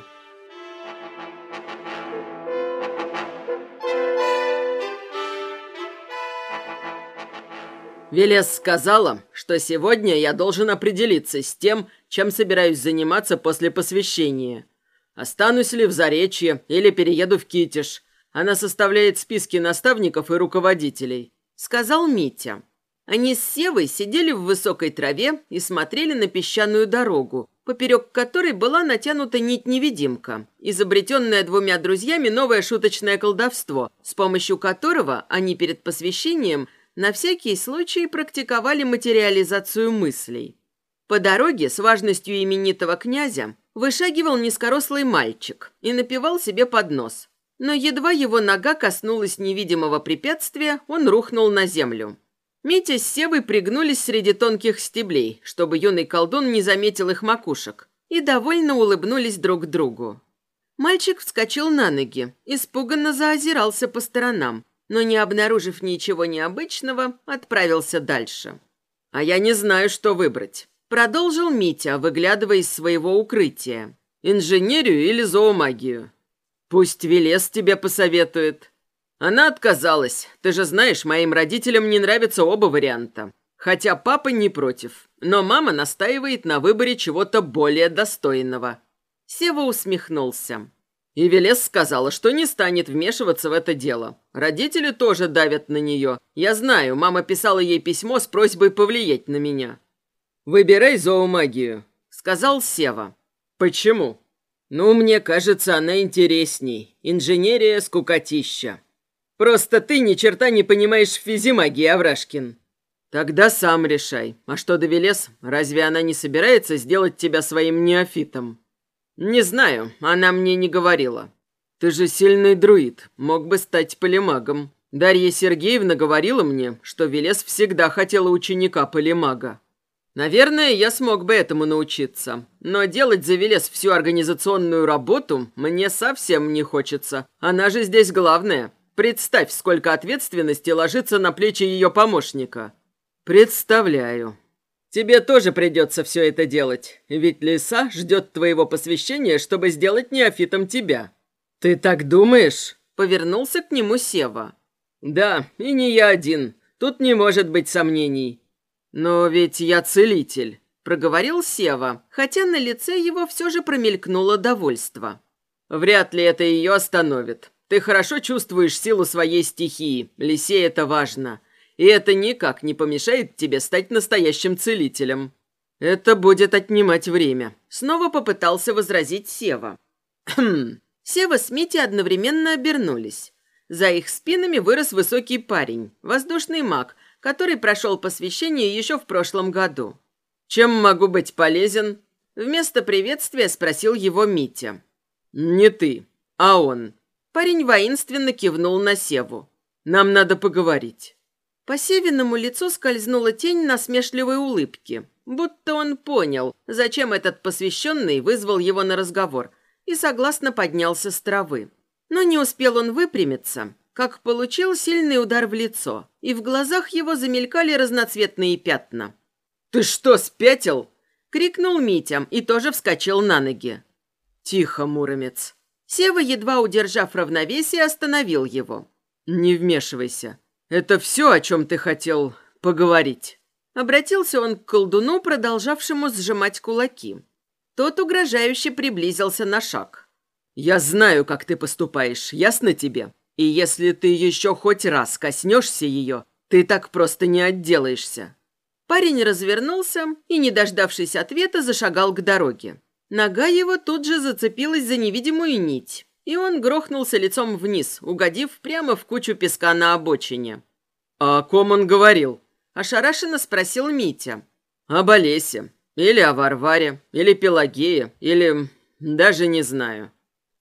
Велес сказала, что сегодня я должен определиться с тем, чем собираюсь заниматься после посвящения. Останусь ли в Заречье или перееду в Китиш, она составляет списки наставников и руководителей», — сказал Митя. Они с Севой сидели в высокой траве и смотрели на песчаную дорогу, поперек которой была натянута нить-невидимка, изобретенное двумя друзьями новое шуточное колдовство, с помощью которого они перед посвящением на всякий случай практиковали материализацию мыслей. По дороге с важностью именитого князя вышагивал низкорослый мальчик и напевал себе под нос. Но едва его нога коснулась невидимого препятствия, он рухнул на землю. Митя с Севой пригнулись среди тонких стеблей, чтобы юный колдун не заметил их макушек, и довольно улыбнулись друг другу. Мальчик вскочил на ноги, испуганно заозирался по сторонам, но, не обнаружив ничего необычного, отправился дальше. «А я не знаю, что выбрать», — продолжил Митя, выглядывая из своего укрытия. «Инженерию или зоомагию?» «Пусть Велес тебе посоветует». Она отказалась. Ты же знаешь, моим родителям не нравятся оба варианта. Хотя папа не против. Но мама настаивает на выборе чего-то более достойного. Сева усмехнулся. И Велес сказала, что не станет вмешиваться в это дело. Родители тоже давят на нее. Я знаю, мама писала ей письмо с просьбой повлиять на меня. «Выбирай зоомагию», — сказал Сева. «Почему?» «Ну, мне кажется, она интересней. Инженерия скукотища. Просто ты ни черта не понимаешь в физимагии, Аврашкин». «Тогда сам решай. А что довелес? Разве она не собирается сделать тебя своим неофитом?» «Не знаю, она мне не говорила». «Ты же сильный друид, мог бы стать полимагом. Дарья Сергеевна говорила мне, что Велес всегда хотела ученика полимага. Наверное, я смог бы этому научиться. Но делать за Велес всю организационную работу мне совсем не хочется. Она же здесь главная. Представь, сколько ответственности ложится на плечи ее помощника. Представляю. Тебе тоже придется все это делать, ведь лиса ждет твоего посвящения, чтобы сделать неофитом тебя. Ты так думаешь? Повернулся к нему Сева. Да, и не я один. Тут не может быть сомнений. «Но ведь я целитель», — проговорил Сева, хотя на лице его все же промелькнуло довольство. Вряд ли это ее остановит. Ты хорошо чувствуешь силу своей стихии. Лисей это важно. И это никак не помешает тебе стать настоящим целителем. Это будет отнимать время. Снова попытался возразить Сева. Хм. Сева с Митей одновременно обернулись. За их спинами вырос высокий парень, воздушный маг, который прошел посвящение еще в прошлом году. «Чем могу быть полезен?» Вместо приветствия спросил его Митя. «Не ты, а он». Парень воинственно кивнул на Севу. «Нам надо поговорить». По Севиному лицу скользнула тень насмешливой улыбки, будто он понял, зачем этот посвященный вызвал его на разговор, и согласно поднялся с травы. Но не успел он выпрямиться, как получил сильный удар в лицо, и в глазах его замелькали разноцветные пятна. «Ты что, спятил?» — крикнул Митя и тоже вскочил на ноги. «Тихо, Муромец». Сева, едва удержав равновесие, остановил его. «Не вмешивайся. Это все, о чем ты хотел поговорить». Обратился он к колдуну, продолжавшему сжимать кулаки. Тот угрожающе приблизился на шаг. «Я знаю, как ты поступаешь, ясно тебе? И если ты еще хоть раз коснешься ее, ты так просто не отделаешься». Парень развернулся и, не дождавшись ответа, зашагал к дороге. Нога его тут же зацепилась за невидимую нить, и он грохнулся лицом вниз, угодив прямо в кучу песка на обочине. «А «О ком он говорил?» – ошарашенно спросил Митя. «Об Олесе. Или о Варваре. Или Пелагее. Или... даже не знаю».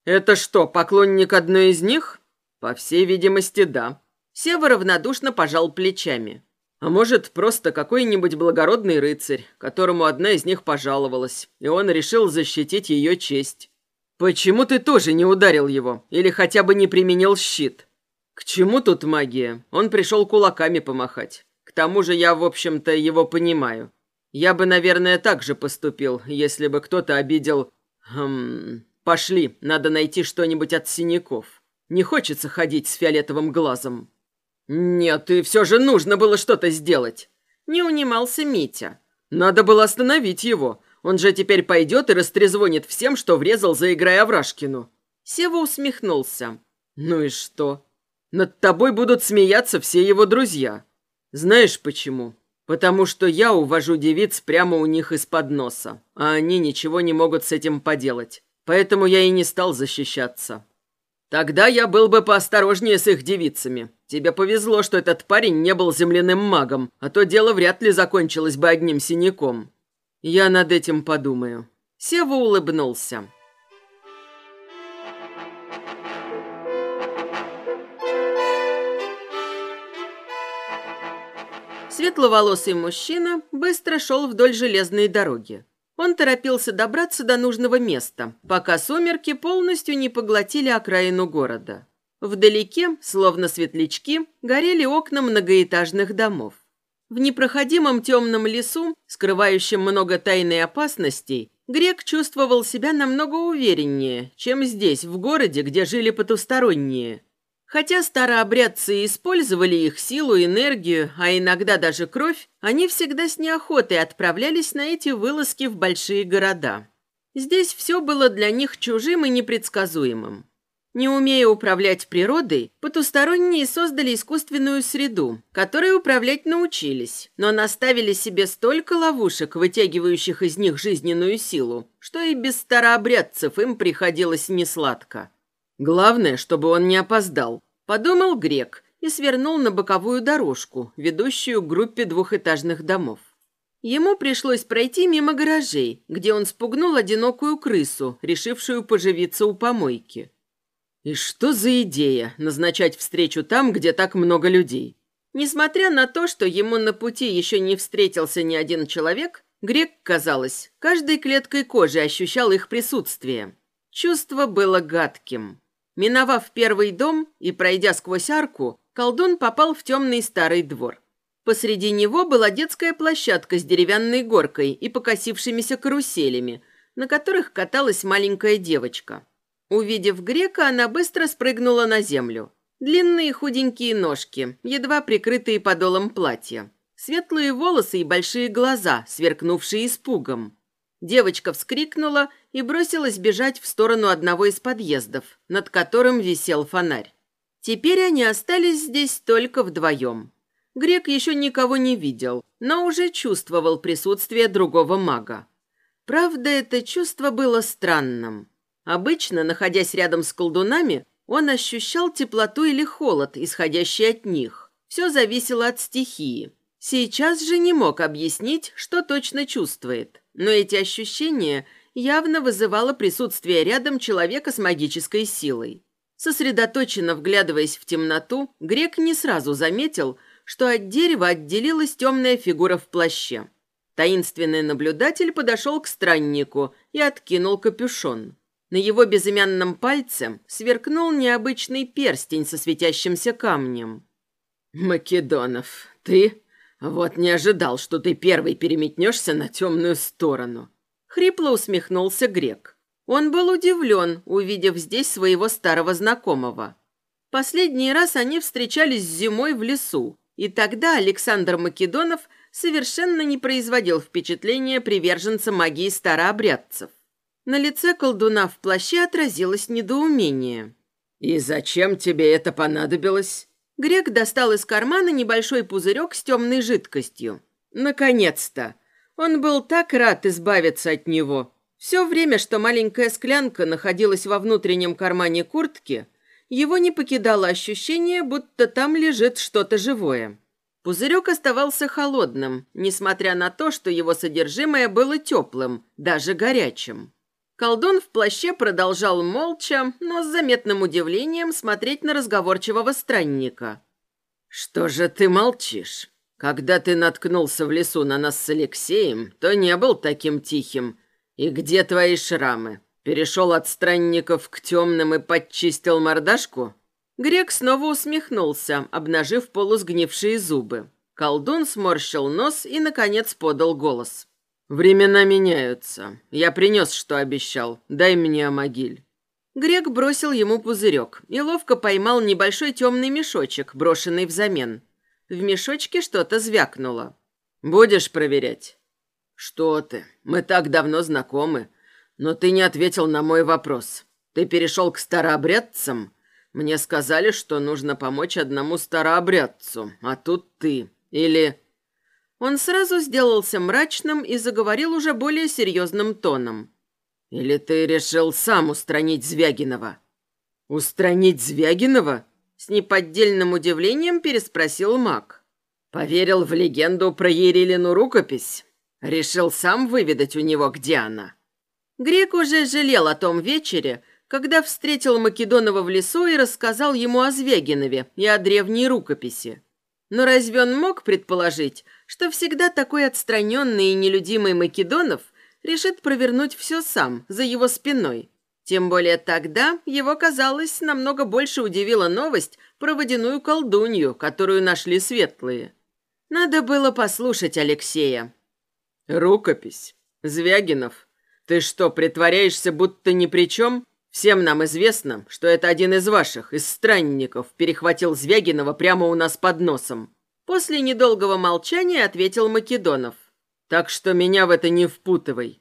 «Это что, поклонник одной из них?» «По всей видимости, да». Сева равнодушно пожал плечами. «А может, просто какой-нибудь благородный рыцарь, которому одна из них пожаловалась, и он решил защитить ее честь. Почему ты тоже не ударил его? Или хотя бы не применил щит?» «К чему тут магия? Он пришел кулаками помахать. К тому же я, в общем-то, его понимаю. Я бы, наверное, так же поступил, если бы кто-то обидел... Хм... Пошли, надо найти что-нибудь от синяков. Не хочется ходить с фиолетовым глазом. Нет, и все же нужно было что-то сделать. Не унимался Митя. Надо было остановить его. Он же теперь пойдет и растрезвонит всем, что врезал, заиграя Аврашкину. Сева усмехнулся. Ну и что? Над тобой будут смеяться все его друзья. Знаешь почему? Потому что я увожу девиц прямо у них из-под носа, а они ничего не могут с этим поделать. Поэтому я и не стал защищаться. Тогда я был бы поосторожнее с их девицами. Тебе повезло, что этот парень не был земляным магом, а то дело вряд ли закончилось бы одним синяком. Я над этим подумаю». Сева улыбнулся. Светловолосый мужчина быстро шел вдоль железной дороги. Он торопился добраться до нужного места, пока сумерки полностью не поглотили окраину города. Вдалеке, словно светлячки, горели окна многоэтажных домов. В непроходимом темном лесу, скрывающем много тайной опасностей, Грек чувствовал себя намного увереннее, чем здесь, в городе, где жили потусторонние – Хотя старообрядцы использовали их силу, энергию, а иногда даже кровь, они всегда с неохотой отправлялись на эти вылазки в большие города. Здесь все было для них чужим и непредсказуемым. Не умея управлять природой, потусторонние создали искусственную среду, которой управлять научились, но наставили себе столько ловушек, вытягивающих из них жизненную силу, что и без старообрядцев им приходилось несладко. Главное, чтобы он не опоздал, подумал Грек и свернул на боковую дорожку, ведущую к группе двухэтажных домов. Ему пришлось пройти мимо гаражей, где он спугнул одинокую крысу, решившую поживиться у помойки. И что за идея назначать встречу там, где так много людей? Несмотря на то, что ему на пути еще не встретился ни один человек, Грек, казалось, каждой клеткой кожи ощущал их присутствие. Чувство было гадким. Миновав первый дом и пройдя сквозь арку, колдун попал в темный старый двор. Посреди него была детская площадка с деревянной горкой и покосившимися каруселями, на которых каталась маленькая девочка. Увидев грека, она быстро спрыгнула на землю. Длинные худенькие ножки, едва прикрытые подолом платья. Светлые волосы и большие глаза, сверкнувшие испугом. Девочка вскрикнула и бросилась бежать в сторону одного из подъездов, над которым висел фонарь. Теперь они остались здесь только вдвоем. Грек еще никого не видел, но уже чувствовал присутствие другого мага. Правда, это чувство было странным. Обычно, находясь рядом с колдунами, он ощущал теплоту или холод, исходящий от них. Все зависело от стихии. Сейчас же не мог объяснить, что точно чувствует. Но эти ощущения явно вызывало присутствие рядом человека с магической силой. Сосредоточенно вглядываясь в темноту, Грек не сразу заметил, что от дерева отделилась темная фигура в плаще. Таинственный наблюдатель подошел к страннику и откинул капюшон. На его безымянном пальце сверкнул необычный перстень со светящимся камнем. «Македонов, ты?» «Вот не ожидал, что ты первый переметнешься на темную сторону». Хрипло усмехнулся Грек. Он был удивлен, увидев здесь своего старого знакомого. Последний раз они встречались зимой в лесу, и тогда Александр Македонов совершенно не производил впечатления приверженца магии старообрядцев. На лице колдуна в плаще отразилось недоумение. «И зачем тебе это понадобилось?» Грек достал из кармана небольшой пузырек с темной жидкостью. Наконец-то! Он был так рад избавиться от него. Все время, что маленькая склянка находилась во внутреннем кармане куртки, его не покидало ощущение, будто там лежит что-то живое. Пузырек оставался холодным, несмотря на то, что его содержимое было теплым, даже горячим. Колдун в плаще продолжал молча, но с заметным удивлением смотреть на разговорчивого странника. «Что же ты молчишь? Когда ты наткнулся в лесу на нас с Алексеем, то не был таким тихим. И где твои шрамы? Перешел от странников к темным и подчистил мордашку?» Грек снова усмехнулся, обнажив полусгнившие зубы. Колдун сморщил нос и, наконец, подал голос. «Времена меняются. Я принес, что обещал. Дай мне могиль». Грек бросил ему пузырек и ловко поймал небольшой темный мешочек, брошенный взамен. В мешочке что-то звякнуло. «Будешь проверять?» «Что ты? Мы так давно знакомы. Но ты не ответил на мой вопрос. Ты перешел к старообрядцам? Мне сказали, что нужно помочь одному старообрядцу, а тут ты. Или...» Он сразу сделался мрачным и заговорил уже более серьезным тоном. «Или ты решил сам устранить Звягинова?» «Устранить Звягинова?» С неподдельным удивлением переспросил маг. «Поверил в легенду про Ерилину рукопись? Решил сам выведать у него, где она?» Грек уже жалел о том вечере, когда встретил Македонова в лесу и рассказал ему о Звягинове и о древней рукописи. Но разве он мог предположить, что всегда такой отстраненный и нелюдимый Македонов решит провернуть все сам, за его спиной? Тем более тогда его, казалось, намного больше удивила новость про водяную колдунью, которую нашли светлые. Надо было послушать Алексея. «Рукопись. Звягинов. Ты что, притворяешься, будто ни при чем? Всем нам известно, что это один из ваших, из странников, перехватил Звягинова прямо у нас под носом. После недолгого молчания ответил Македонов. Так что меня в это не впутывай.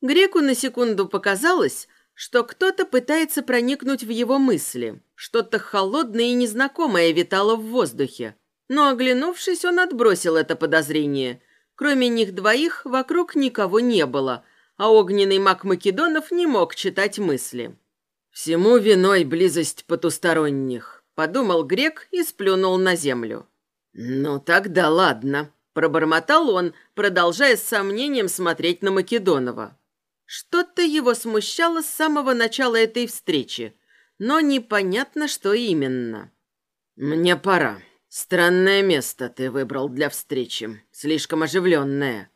Греку на секунду показалось, что кто-то пытается проникнуть в его мысли. Что-то холодное и незнакомое витало в воздухе. Но, оглянувшись, он отбросил это подозрение. Кроме них двоих вокруг никого не было, а огненный маг Македонов не мог читать мысли. «Всему виной близость потусторонних», — подумал грек и сплюнул на землю. «Ну тогда ладно», — пробормотал он, продолжая с сомнением смотреть на Македонова. Что-то его смущало с самого начала этой встречи, но непонятно, что именно. «Мне пора. Странное место ты выбрал для встречи. Слишком оживленное».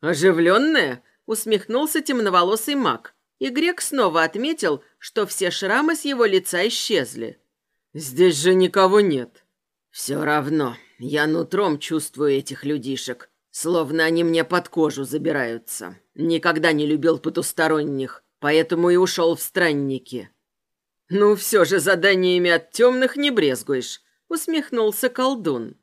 «Оживленное?» — усмехнулся темноволосый маг, и Грек снова отметил, что все шрамы с его лица исчезли. «Здесь же никого нет». «Все равно. Я нутром чувствую этих людишек, словно они мне под кожу забираются. Никогда не любил потусторонних, поэтому и ушел в странники». «Ну все же заданиями от темных не брезгуешь», — усмехнулся колдун.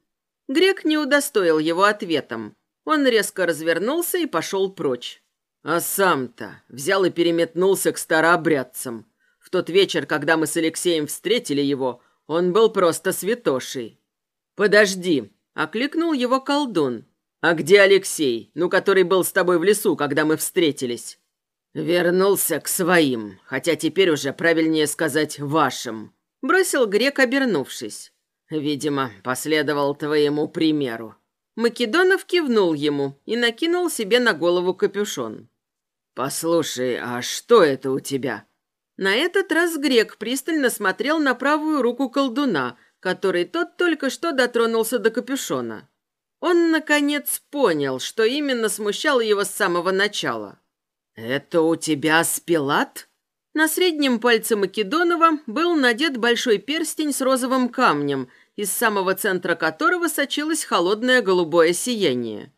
Грек не удостоил его ответом. Он резко развернулся и пошел прочь. А сам-то взял и переметнулся к старообрядцам. В тот вечер, когда мы с Алексеем встретили его, он был просто святошей. «Подожди!» – окликнул его колдун. «А где Алексей, ну, который был с тобой в лесу, когда мы встретились?» «Вернулся к своим, хотя теперь уже правильнее сказать «вашим», – бросил грек, обернувшись. «Видимо, последовал твоему примеру». Македонов кивнул ему и накинул себе на голову капюшон. «Послушай, а что это у тебя?» На этот раз грек пристально смотрел на правую руку колдуна, который тот только что дотронулся до капюшона. Он, наконец, понял, что именно смущало его с самого начала. «Это у тебя спилат?» На среднем пальце Македонова был надет большой перстень с розовым камнем, из самого центра которого сочилось холодное голубое сияние.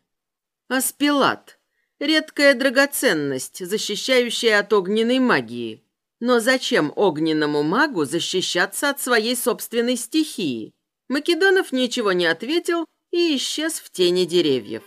Аспилат – редкая драгоценность, защищающая от огненной магии. Но зачем огненному магу защищаться от своей собственной стихии? Македонов ничего не ответил и исчез в тени деревьев.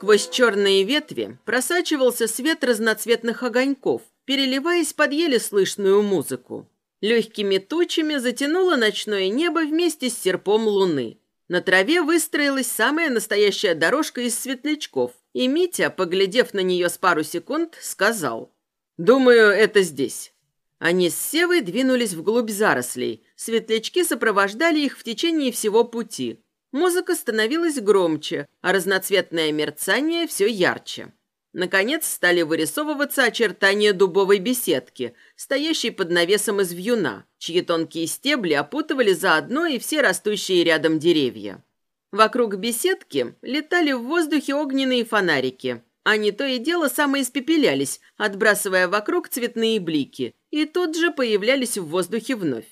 Сквозь черные ветви просачивался свет разноцветных огоньков, переливаясь под еле слышную музыку. Легкими тучами затянуло ночное небо вместе с серпом луны. На траве выстроилась самая настоящая дорожка из светлячков, и Митя, поглядев на нее с пару секунд, сказал «Думаю, это здесь». Они с Севой двинулись вглубь зарослей. Светлячки сопровождали их в течение всего пути. Музыка становилась громче, а разноцветное мерцание все ярче. Наконец стали вырисовываться очертания дубовой беседки, стоящей под навесом из вьюна, чьи тонкие стебли опутывали заодно и все растущие рядом деревья. Вокруг беседки летали в воздухе огненные фонарики. Они то и дело самоиспепелялись, отбрасывая вокруг цветные блики, и тут же появлялись в воздухе вновь.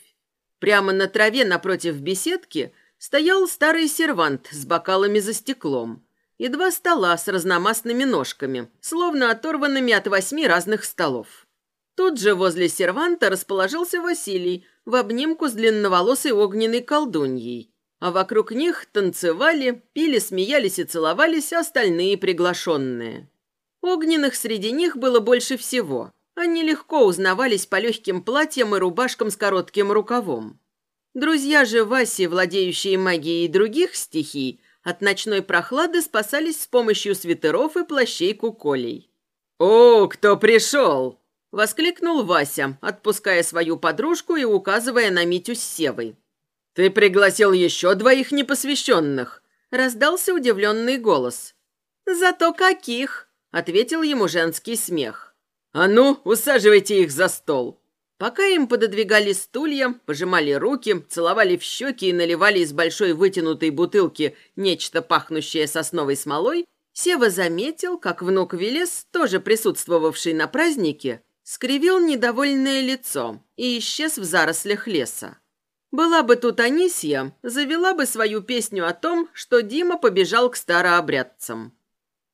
Прямо на траве напротив беседки стоял старый сервант с бокалами за стеклом – и два стола с разномастными ножками, словно оторванными от восьми разных столов. Тут же возле серванта расположился Василий в обнимку с длинноволосой огненной колдуньей, а вокруг них танцевали, пили, смеялись и целовались остальные приглашенные. Огненных среди них было больше всего. Они легко узнавались по легким платьям и рубашкам с коротким рукавом. Друзья же Васи, владеющие магией других стихий, от ночной прохлады спасались с помощью свитеров и плащей куколей. «О, кто пришел!» – воскликнул Вася, отпуская свою подружку и указывая на Митю с Севой. «Ты пригласил еще двоих непосвященных?» – раздался удивленный голос. «Зато каких!» – ответил ему женский смех. «А ну, усаживайте их за стол!» Пока им пододвигали стулья, пожимали руки, целовали в щеки и наливали из большой вытянутой бутылки нечто пахнущее сосновой смолой, Сева заметил, как внук Велес, тоже присутствовавший на празднике, скривил недовольное лицо и исчез в зарослях леса. Была бы тут Анисья, завела бы свою песню о том, что Дима побежал к старообрядцам.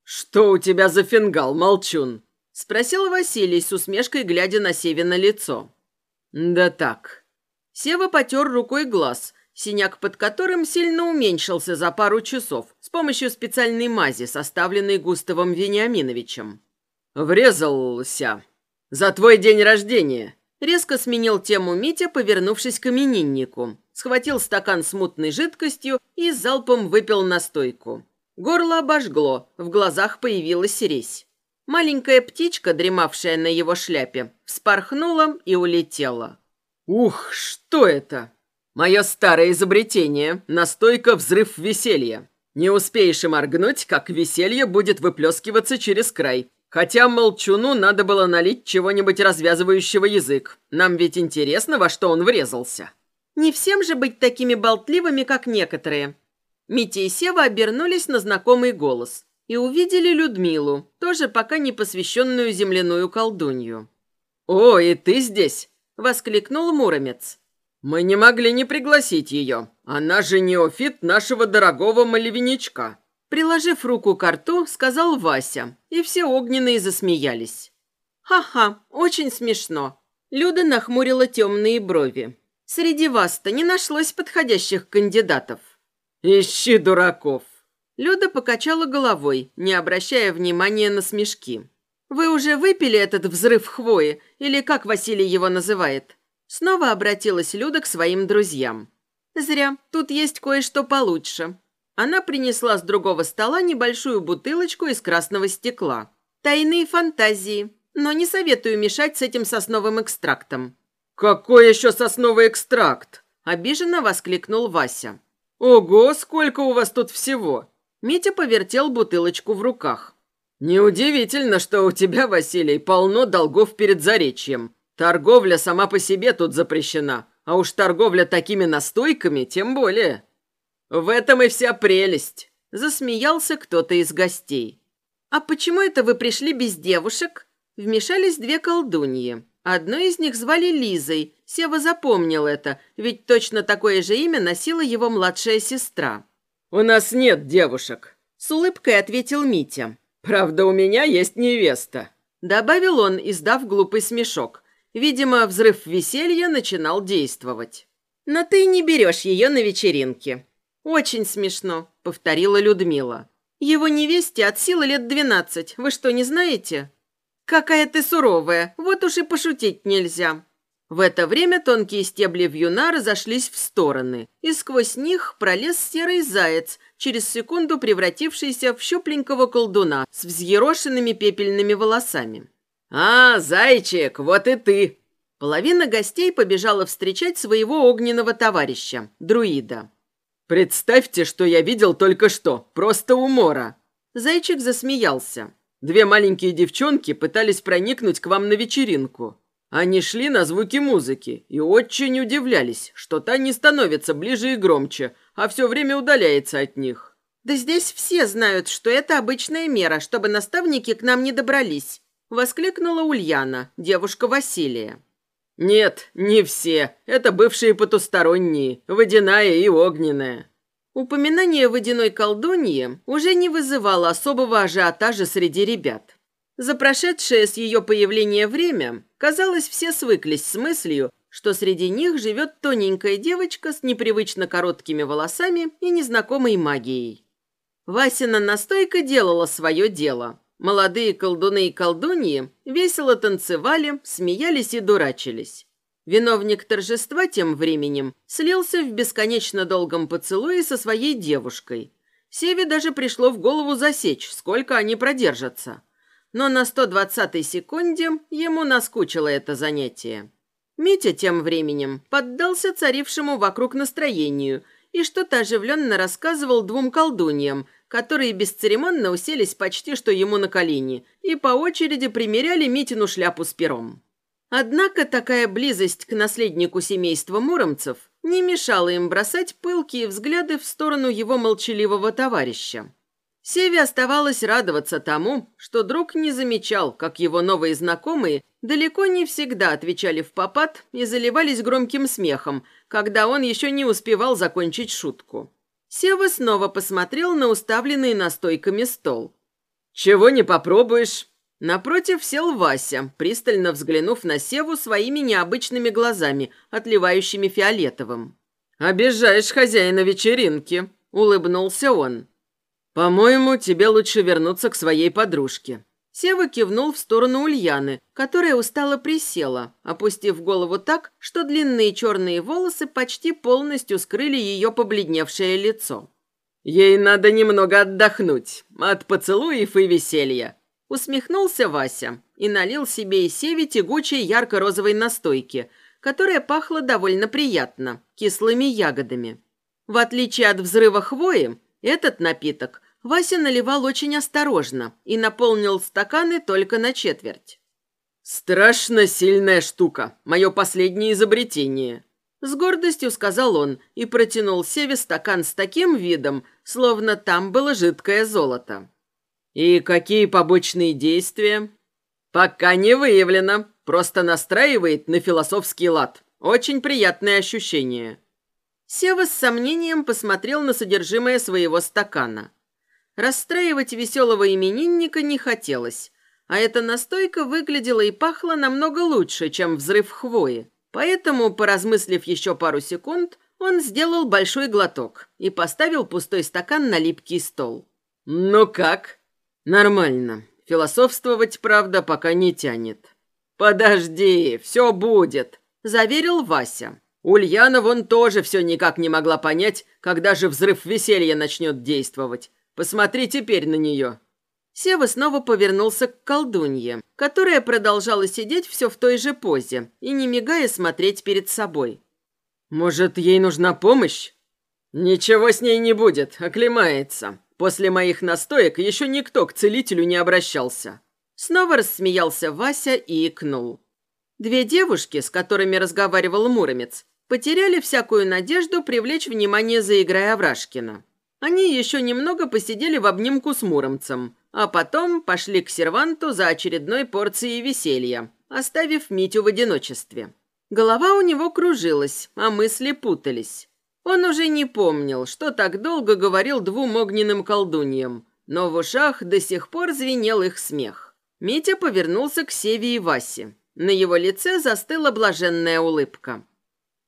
«Что у тебя за фингал, молчун?» – спросил Василий с усмешкой, глядя на Севе лицо. «Да так». Сева потер рукой глаз, синяк под которым сильно уменьшился за пару часов с помощью специальной мази, составленной Густавом Вениаминовичем. «Врезался. За твой день рождения». Резко сменил тему Митя, повернувшись к имениннику. Схватил стакан с мутной жидкостью и залпом выпил настойку. Горло обожгло, в глазах появилась резь. Маленькая птичка, дремавшая на его шляпе, вспорхнула и улетела. «Ух, что это?» «Мое старое изобретение. Настойка взрыв веселья. Не успеешь и моргнуть, как веселье будет выплескиваться через край. Хотя молчуну надо было налить чего-нибудь развязывающего язык. Нам ведь интересно, во что он врезался». «Не всем же быть такими болтливыми, как некоторые». Митя и Сева обернулись на знакомый голос и увидели Людмилу, тоже пока не посвященную земляную колдунью. «О, и ты здесь!» – воскликнул Муромец. «Мы не могли не пригласить ее. Она же неофит нашего дорогого малевиничка». Приложив руку к рту, сказал Вася, и все огненные засмеялись. «Ха-ха, очень смешно». Люда нахмурила темные брови. Среди вас-то не нашлось подходящих кандидатов. Ищи дураков. Люда покачала головой, не обращая внимания на смешки. «Вы уже выпили этот взрыв хвои, или как Василий его называет?» Снова обратилась Люда к своим друзьям. «Зря, тут есть кое-что получше». Она принесла с другого стола небольшую бутылочку из красного стекла. «Тайные фантазии, но не советую мешать с этим сосновым экстрактом». «Какой еще сосновый экстракт?» – обиженно воскликнул Вася. «Ого, сколько у вас тут всего!» Митя повертел бутылочку в руках. «Неудивительно, что у тебя, Василий, полно долгов перед Заречьем. Торговля сама по себе тут запрещена, а уж торговля такими настойками тем более. В этом и вся прелесть», – засмеялся кто-то из гостей. «А почему это вы пришли без девушек?» Вмешались две колдуньи. Одну из них звали Лизой. Сева запомнил это, ведь точно такое же имя носила его младшая сестра. «У нас нет девушек», – с улыбкой ответил Митя. «Правда, у меня есть невеста», – добавил он, издав глупый смешок. Видимо, взрыв веселья начинал действовать. «Но ты не берешь ее на вечеринке». «Очень смешно», – повторила Людмила. «Его невесте от силы лет двенадцать. Вы что, не знаете?» «Какая ты суровая, вот уж и пошутить нельзя». В это время тонкие стебли вьюна разошлись в стороны, и сквозь них пролез серый заяц, через секунду превратившийся в щупленького колдуна с взъерошенными пепельными волосами. «А, зайчик, вот и ты!» Половина гостей побежала встречать своего огненного товарища, друида. «Представьте, что я видел только что, просто умора!» Зайчик засмеялся. Две маленькие девчонки пытались проникнуть к вам на вечеринку. Они шли на звуки музыки и очень удивлялись, что та не становится ближе и громче, а все время удаляется от них. «Да здесь все знают, что это обычная мера, чтобы наставники к нам не добрались», – воскликнула Ульяна, девушка Василия. «Нет, не все. Это бывшие потусторонние, водяная и огненная. Упоминание водяной колдуньи уже не вызывало особого ажиотажа среди ребят. За прошедшее с ее появления время, казалось, все свыклись с мыслью, что среди них живет тоненькая девочка с непривычно короткими волосами и незнакомой магией. Васина настойка делала свое дело. Молодые колдуны и колдуньи весело танцевали, смеялись и дурачились. Виновник торжества тем временем слился в бесконечно долгом поцелуе со своей девушкой. Севе даже пришло в голову засечь, сколько они продержатся. Но на 120-й секунде ему наскучило это занятие. Митя тем временем поддался царившему вокруг настроению и что-то оживленно рассказывал двум колдуньям, которые бесцеремонно уселись почти что ему на колени и по очереди примеряли Митину шляпу с пером. Однако такая близость к наследнику семейства Муромцев не мешала им бросать пылкие взгляды в сторону его молчаливого товарища. Севе оставалось радоваться тому, что друг не замечал, как его новые знакомые далеко не всегда отвечали в попад и заливались громким смехом, когда он еще не успевал закончить шутку. Сева снова посмотрел на уставленный настойками стол. «Чего не попробуешь?» Напротив сел Вася, пристально взглянув на Севу своими необычными глазами, отливающими фиолетовым. «Обижаешь хозяина вечеринки», — улыбнулся он. «По-моему, тебе лучше вернуться к своей подружке». Сева кивнул в сторону Ульяны, которая устало присела, опустив голову так, что длинные черные волосы почти полностью скрыли ее побледневшее лицо. «Ей надо немного отдохнуть от поцелуев и веселья», Усмехнулся Вася и налил себе и Севе тягучей ярко-розовой настойки, которая пахла довольно приятно, кислыми ягодами. В отличие от взрыва хвои, этот напиток Вася наливал очень осторожно и наполнил стаканы только на четверть. «Страшно сильная штука, мое последнее изобретение», с гордостью сказал он и протянул Севе стакан с таким видом, словно там было жидкое золото. «И какие побочные действия?» «Пока не выявлено. Просто настраивает на философский лад. Очень приятное ощущение». Сева с сомнением посмотрел на содержимое своего стакана. Расстраивать веселого именинника не хотелось, а эта настойка выглядела и пахла намного лучше, чем взрыв хвои. Поэтому, поразмыслив еще пару секунд, он сделал большой глоток и поставил пустой стакан на липкий стол. «Ну как?» «Нормально. Философствовать, правда, пока не тянет». «Подожди, все будет», – заверил Вася. Ульяна вон тоже все никак не могла понять, когда же взрыв веселья начнет действовать. Посмотри теперь на нее. Сева снова повернулся к колдунье, которая продолжала сидеть все в той же позе и, не мигая, смотреть перед собой. «Может, ей нужна помощь?» «Ничего с ней не будет, оклемается. После моих настоек еще никто к целителю не обращался». Снова рассмеялся Вася и икнул. Две девушки, с которыми разговаривал Муромец, потеряли всякую надежду привлечь внимание заиграя Аврашкина. Они еще немного посидели в обнимку с Муромцем, а потом пошли к серванту за очередной порцией веселья, оставив Митю в одиночестве. Голова у него кружилась, а мысли путались. Он уже не помнил, что так долго говорил двум огненным колдуньям, но в ушах до сих пор звенел их смех. Митя повернулся к Севе и Васе. На его лице застыла блаженная улыбка.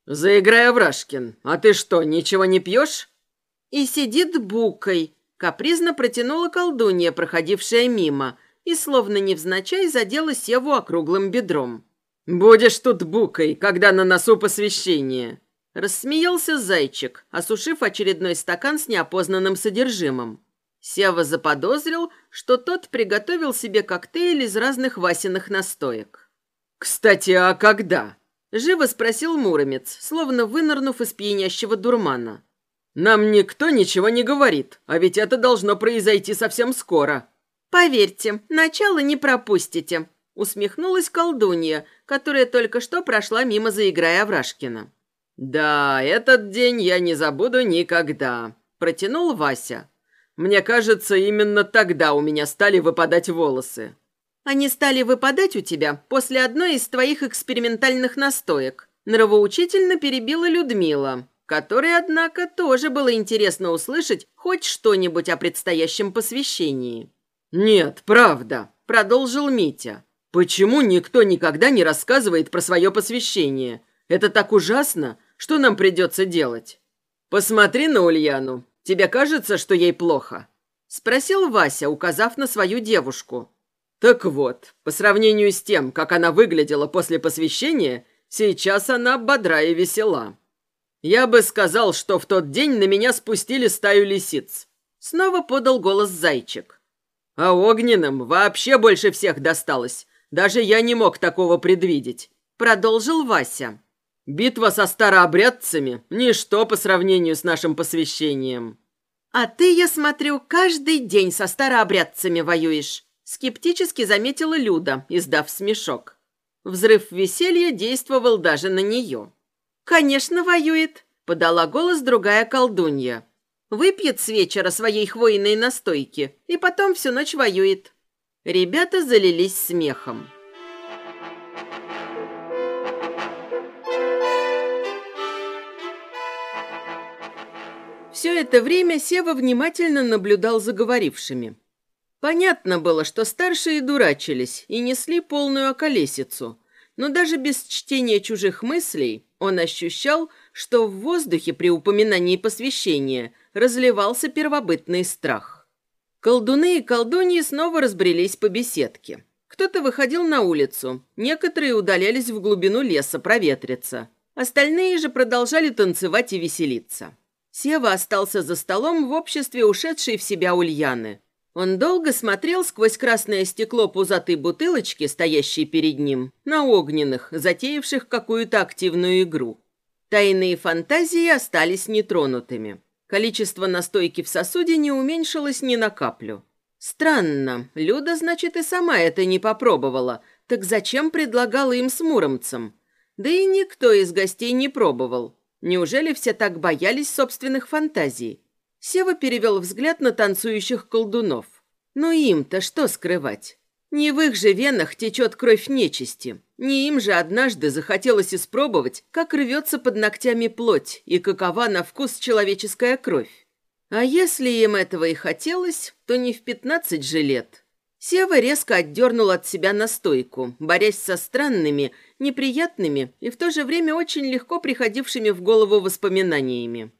«Заиграй, Аврашкин, а ты что, ничего не пьешь?» И сидит букой, Капризно протянула колдунья, проходившая мимо, и словно невзначай задела Севу округлым бедром. «Будешь тут букой, когда на носу посвящение!» Рассмеялся зайчик, осушив очередной стакан с неопознанным содержимым. Сева заподозрил, что тот приготовил себе коктейль из разных Васиных настоек. «Кстати, а когда?» – живо спросил Муромец, словно вынырнув из пьянящего дурмана. Нам никто ничего не говорит, а ведь это должно произойти совсем скоро». «Поверьте, начало не пропустите», — усмехнулась колдунья, которая только что прошла мимо заиграя Аврашкина. «Да, этот день я не забуду никогда», — протянул Вася. «Мне кажется, именно тогда у меня стали выпадать волосы». «Они стали выпадать у тебя после одной из твоих экспериментальных настоек», — нравоучительно перебила Людмила которой, однако, тоже было интересно услышать хоть что-нибудь о предстоящем посвящении. «Нет, правда», — продолжил Митя. «Почему никто никогда не рассказывает про свое посвящение? Это так ужасно, что нам придется делать?» «Посмотри на Ульяну. Тебе кажется, что ей плохо?» — спросил Вася, указав на свою девушку. «Так вот, по сравнению с тем, как она выглядела после посвящения, сейчас она бодра и весела». Я бы сказал, что в тот день на меня спустили стаю лисиц. Снова подал голос зайчик. А огненным вообще больше всех досталось. Даже я не мог такого предвидеть. Продолжил Вася. Битва со старообрядцами – ничто по сравнению с нашим посвящением. «А ты, я смотрю, каждый день со старообрядцами воюешь», – скептически заметила Люда, издав смешок. Взрыв веселья действовал даже на нее. «Конечно, воюет», — подала голос другая колдунья. «Выпьет с вечера своей хвойной настойки и потом всю ночь воюет». Ребята залились смехом. Все это время Сева внимательно наблюдал за говорившими. Понятно было, что старшие дурачились и несли полную околесицу, но даже без чтения чужих мыслей он ощущал, что в воздухе при упоминании посвящения разливался первобытный страх. Колдуны и колдуньи снова разбрелись по беседке. Кто-то выходил на улицу, некоторые удалялись в глубину леса проветриться. Остальные же продолжали танцевать и веселиться. Сева остался за столом в обществе ушедшей в себя Ульяны. Он долго смотрел сквозь красное стекло пузатой бутылочки, стоящей перед ним, на огненных, затеявших какую-то активную игру. Тайные фантазии остались нетронутыми. Количество настойки в сосуде не уменьшилось ни на каплю. Странно, Люда, значит, и сама это не попробовала. Так зачем предлагала им с Муромцем? Да и никто из гостей не пробовал. Неужели все так боялись собственных фантазий? Сева перевел взгляд на танцующих колдунов. Но им-то что скрывать? Не в их же венах течет кровь нечисти. Не им же однажды захотелось испробовать, как рвется под ногтями плоть и какова на вкус человеческая кровь. А если им этого и хотелось, то не в пятнадцать же лет. Сева резко отдернул от себя настойку, борясь со странными, неприятными и в то же время очень легко приходившими в голову воспоминаниями.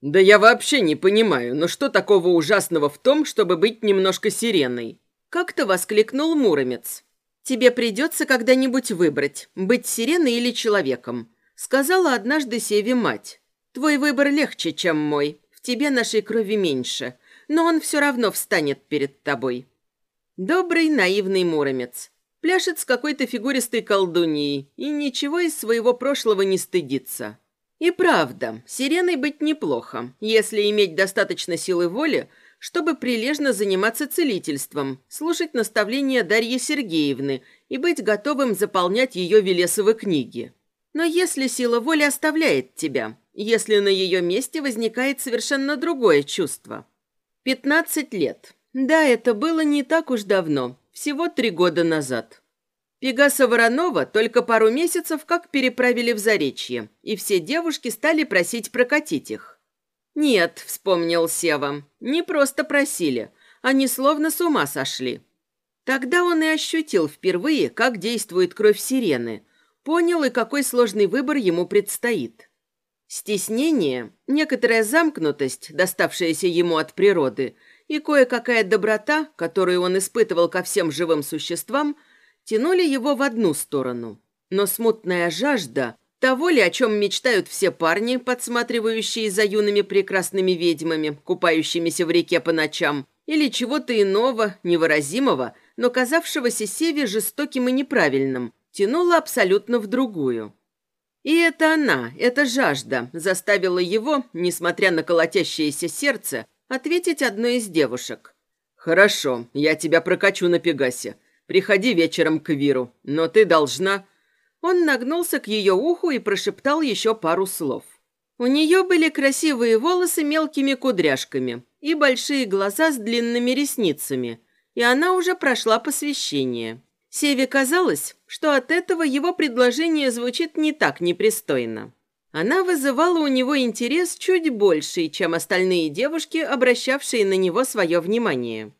«Да я вообще не понимаю, но что такого ужасного в том, чтобы быть немножко сиреной?» Как-то воскликнул Муромец. «Тебе придется когда-нибудь выбрать, быть сиреной или человеком», сказала однажды Севе мать. «Твой выбор легче, чем мой. В тебе нашей крови меньше, но он все равно встанет перед тобой». Добрый, наивный Муромец. Пляшет с какой-то фигуристой колдуньей и ничего из своего прошлого не стыдится. И правда, сиреной быть неплохо, если иметь достаточно силы воли, чтобы прилежно заниматься целительством, слушать наставления Дарьи Сергеевны и быть готовым заполнять ее Велесовы книги. Но если сила воли оставляет тебя, если на ее месте возникает совершенно другое чувство. 15 лет. Да, это было не так уж давно, всего три года назад. Пегаса Воронова только пару месяцев как переправили в Заречье, и все девушки стали просить прокатить их. «Нет», — вспомнил Сева, — «не просто просили, они словно с ума сошли». Тогда он и ощутил впервые, как действует кровь сирены, понял и какой сложный выбор ему предстоит. Стеснение, некоторая замкнутость, доставшаяся ему от природы, и кое-какая доброта, которую он испытывал ко всем живым существам – тянули его в одну сторону. Но смутная жажда того ли, о чем мечтают все парни, подсматривающие за юными прекрасными ведьмами, купающимися в реке по ночам, или чего-то иного, невыразимого, но казавшегося Севе жестоким и неправильным, тянула абсолютно в другую. И это она, эта жажда, заставила его, несмотря на колотящееся сердце, ответить одной из девушек. «Хорошо, я тебя прокачу на Пегасе. Приходи вечером к Виру, но ты должна...» Он нагнулся к ее уху и прошептал еще пару слов. У нее были красивые волосы мелкими кудряшками и большие глаза с длинными ресницами, и она уже прошла посвящение. Севе казалось, что от этого его предложение звучит не так непристойно. Она вызывала у него интерес чуть больший, чем остальные девушки, обращавшие на него свое внимание.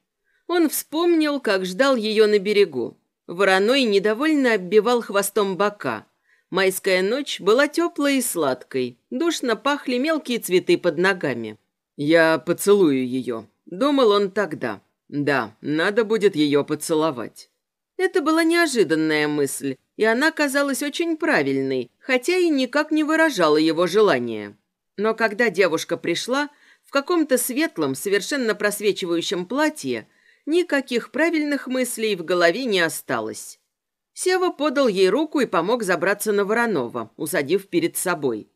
Он вспомнил, как ждал ее на берегу. Вороной недовольно оббивал хвостом бока. Майская ночь была теплой и сладкой. Душно пахли мелкие цветы под ногами. «Я поцелую ее», — думал он тогда. «Да, надо будет ее поцеловать». Это была неожиданная мысль, и она казалась очень правильной, хотя и никак не выражала его желания. Но когда девушка пришла, в каком-то светлом, совершенно просвечивающем платье, Никаких правильных мыслей в голове не осталось. Сева подал ей руку и помог забраться на Воронова, усадив перед собой.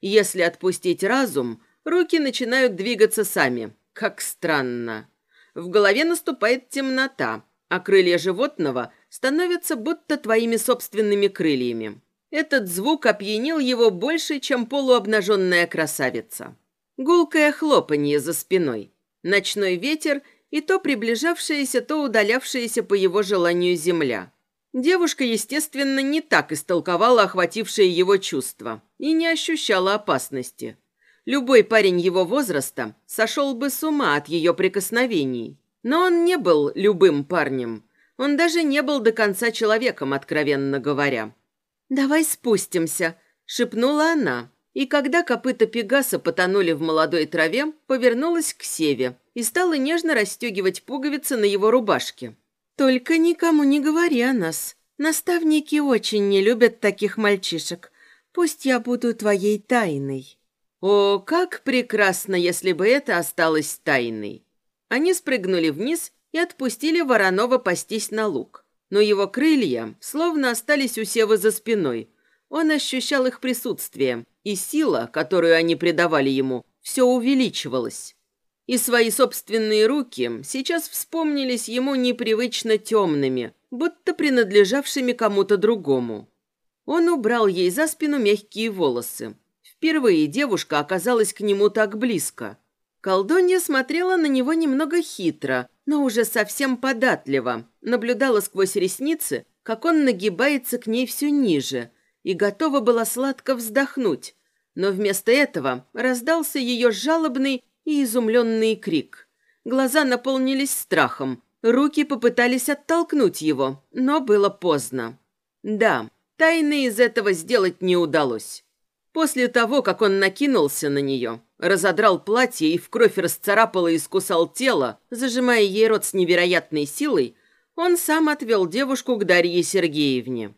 Если отпустить разум, руки начинают двигаться сами. Как странно. В голове наступает темнота, а крылья животного становятся будто твоими собственными крыльями. Этот звук опьянил его больше, чем полуобнаженная красавица. Гулкое хлопанье за спиной. Ночной ветер и то приближавшаяся, то удалявшаяся по его желанию земля. Девушка, естественно, не так истолковала охватившее его чувство и не ощущала опасности. Любой парень его возраста сошел бы с ума от ее прикосновений. Но он не был любым парнем. Он даже не был до конца человеком, откровенно говоря. «Давай спустимся», — шепнула она. И когда копыта Пегаса потонули в молодой траве, повернулась к Севе и стала нежно расстегивать пуговицы на его рубашке. «Только никому не говори о нас. Наставники очень не любят таких мальчишек. Пусть я буду твоей тайной». О, как прекрасно, если бы это осталось тайной. Они спрыгнули вниз и отпустили Воронова пастись на луг. Но его крылья словно остались у Севы за спиной. Он ощущал их присутствие, и сила, которую они придавали ему, все увеличивалась и свои собственные руки сейчас вспомнились ему непривычно темными, будто принадлежавшими кому-то другому. Он убрал ей за спину мягкие волосы. Впервые девушка оказалась к нему так близко. Колдунья смотрела на него немного хитро, но уже совсем податливо, наблюдала сквозь ресницы, как он нагибается к ней все ниже, и готова была сладко вздохнуть, но вместо этого раздался ее жалобный и изумленный крик. Глаза наполнились страхом, Руки попытались оттолкнуть его, но было поздно. Да, тайны из этого сделать не удалось. После того, как он накинулся на нее, разодрал платье и в кровь расцарапал и искусал тело, зажимая ей рот с невероятной силой, он сам отвел девушку к Дарье Сергеевне.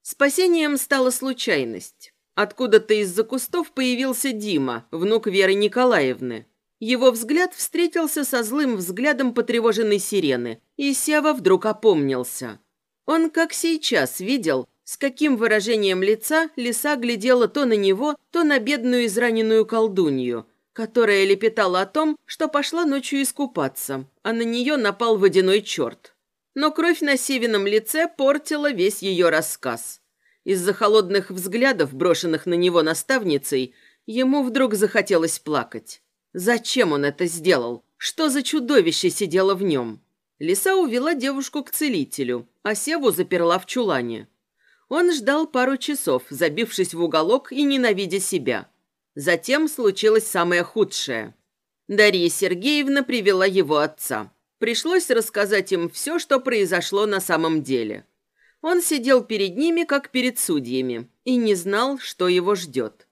Спасением стала случайность. Откуда-то из-за кустов появился Дима, внук Веры Николаевны. Его взгляд встретился со злым взглядом потревоженной сирены, и Сева вдруг опомнился. Он, как сейчас, видел, с каким выражением лица лиса глядела то на него, то на бедную израненную колдунью, которая лепетала о том, что пошла ночью искупаться, а на нее напал водяной черт. Но кровь на Севином лице портила весь ее рассказ. Из-за холодных взглядов, брошенных на него наставницей, ему вдруг захотелось плакать. Зачем он это сделал? Что за чудовище сидело в нем? Лиса увела девушку к целителю, а Севу заперла в чулане. Он ждал пару часов, забившись в уголок и ненавидя себя. Затем случилось самое худшее. Дарья Сергеевна привела его отца. Пришлось рассказать им все, что произошло на самом деле. Он сидел перед ними, как перед судьями, и не знал, что его ждет.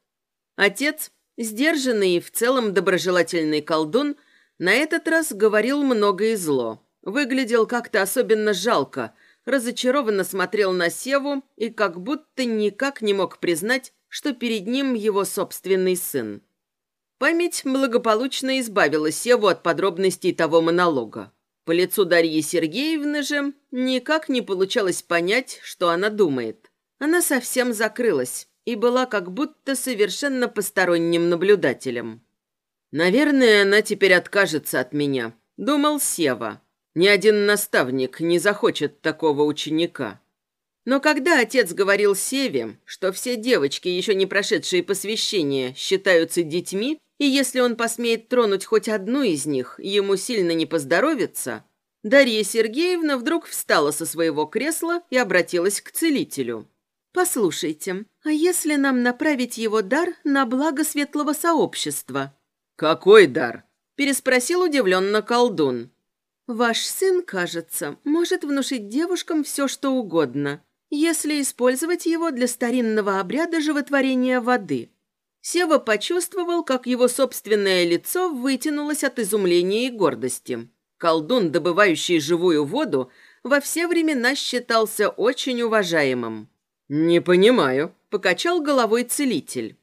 Отец Сдержанный и в целом доброжелательный колдун на этот раз говорил много и зло. Выглядел как-то особенно жалко, разочарованно смотрел на Севу и как будто никак не мог признать, что перед ним его собственный сын. Память благополучно избавила Севу от подробностей того монолога. По лицу Дарьи Сергеевны же никак не получалось понять, что она думает. Она совсем закрылась, и была как будто совершенно посторонним наблюдателем. «Наверное, она теперь откажется от меня», — думал Сева. «Ни один наставник не захочет такого ученика». Но когда отец говорил Севе, что все девочки, еще не прошедшие посвящение, считаются детьми, и если он посмеет тронуть хоть одну из них, ему сильно не поздоровится, Дарья Сергеевна вдруг встала со своего кресла и обратилась к целителю. «Послушайте, а если нам направить его дар на благо светлого сообщества?» «Какой дар?» – переспросил удивленно колдун. «Ваш сын, кажется, может внушить девушкам все, что угодно, если использовать его для старинного обряда животворения воды». Сева почувствовал, как его собственное лицо вытянулось от изумления и гордости. Колдун, добывающий живую воду, во все времена считался очень уважаемым. «Не понимаю», – покачал головой целитель.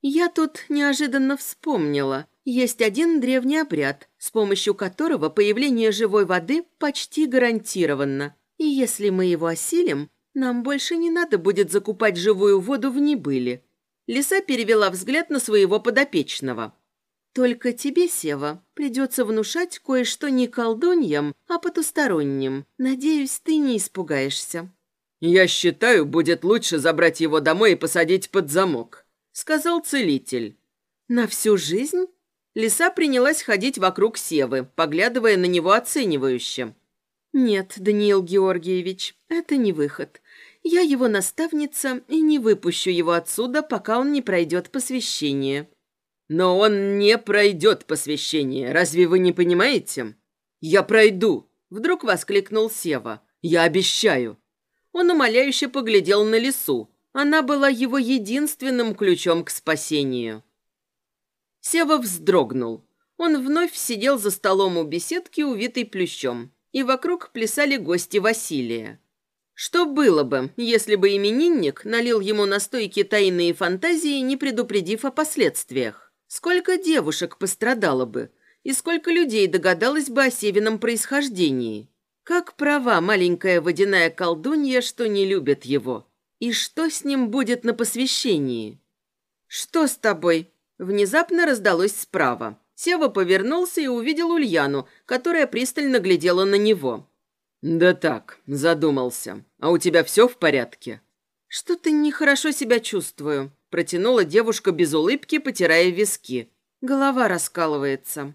«Я тут неожиданно вспомнила. Есть один древний обряд, с помощью которого появление живой воды почти гарантировано. И если мы его осилим, нам больше не надо будет закупать живую воду в небыле». Лиса перевела взгляд на своего подопечного. «Только тебе, Сева, придется внушать кое-что не колдуньям, а потусторонним. Надеюсь, ты не испугаешься». «Я считаю, будет лучше забрать его домой и посадить под замок», — сказал целитель. «На всю жизнь?» Лиса принялась ходить вокруг Севы, поглядывая на него оценивающе. «Нет, Даниил Георгиевич, это не выход. Я его наставница и не выпущу его отсюда, пока он не пройдет посвящение». «Но он не пройдет посвящение, разве вы не понимаете?» «Я пройду!» — вдруг воскликнул Сева. «Я обещаю!» Он умоляюще поглядел на лесу. Она была его единственным ключом к спасению. Сева вздрогнул. Он вновь сидел за столом у беседки, увитой плющом, и вокруг плясали гости Василия. Что было бы, если бы именинник налил ему настойки тайные фантазии, не предупредив о последствиях? Сколько девушек пострадало бы, и сколько людей догадалось бы о Севином происхождении? Как права маленькая водяная колдунья, что не любит его. И что с ним будет на посвящении? «Что с тобой?» Внезапно раздалось справа. Сева повернулся и увидел Ульяну, которая пристально глядела на него. «Да так, задумался. А у тебя все в порядке?» «Что-то нехорошо себя чувствую», – протянула девушка без улыбки, потирая виски. Голова раскалывается.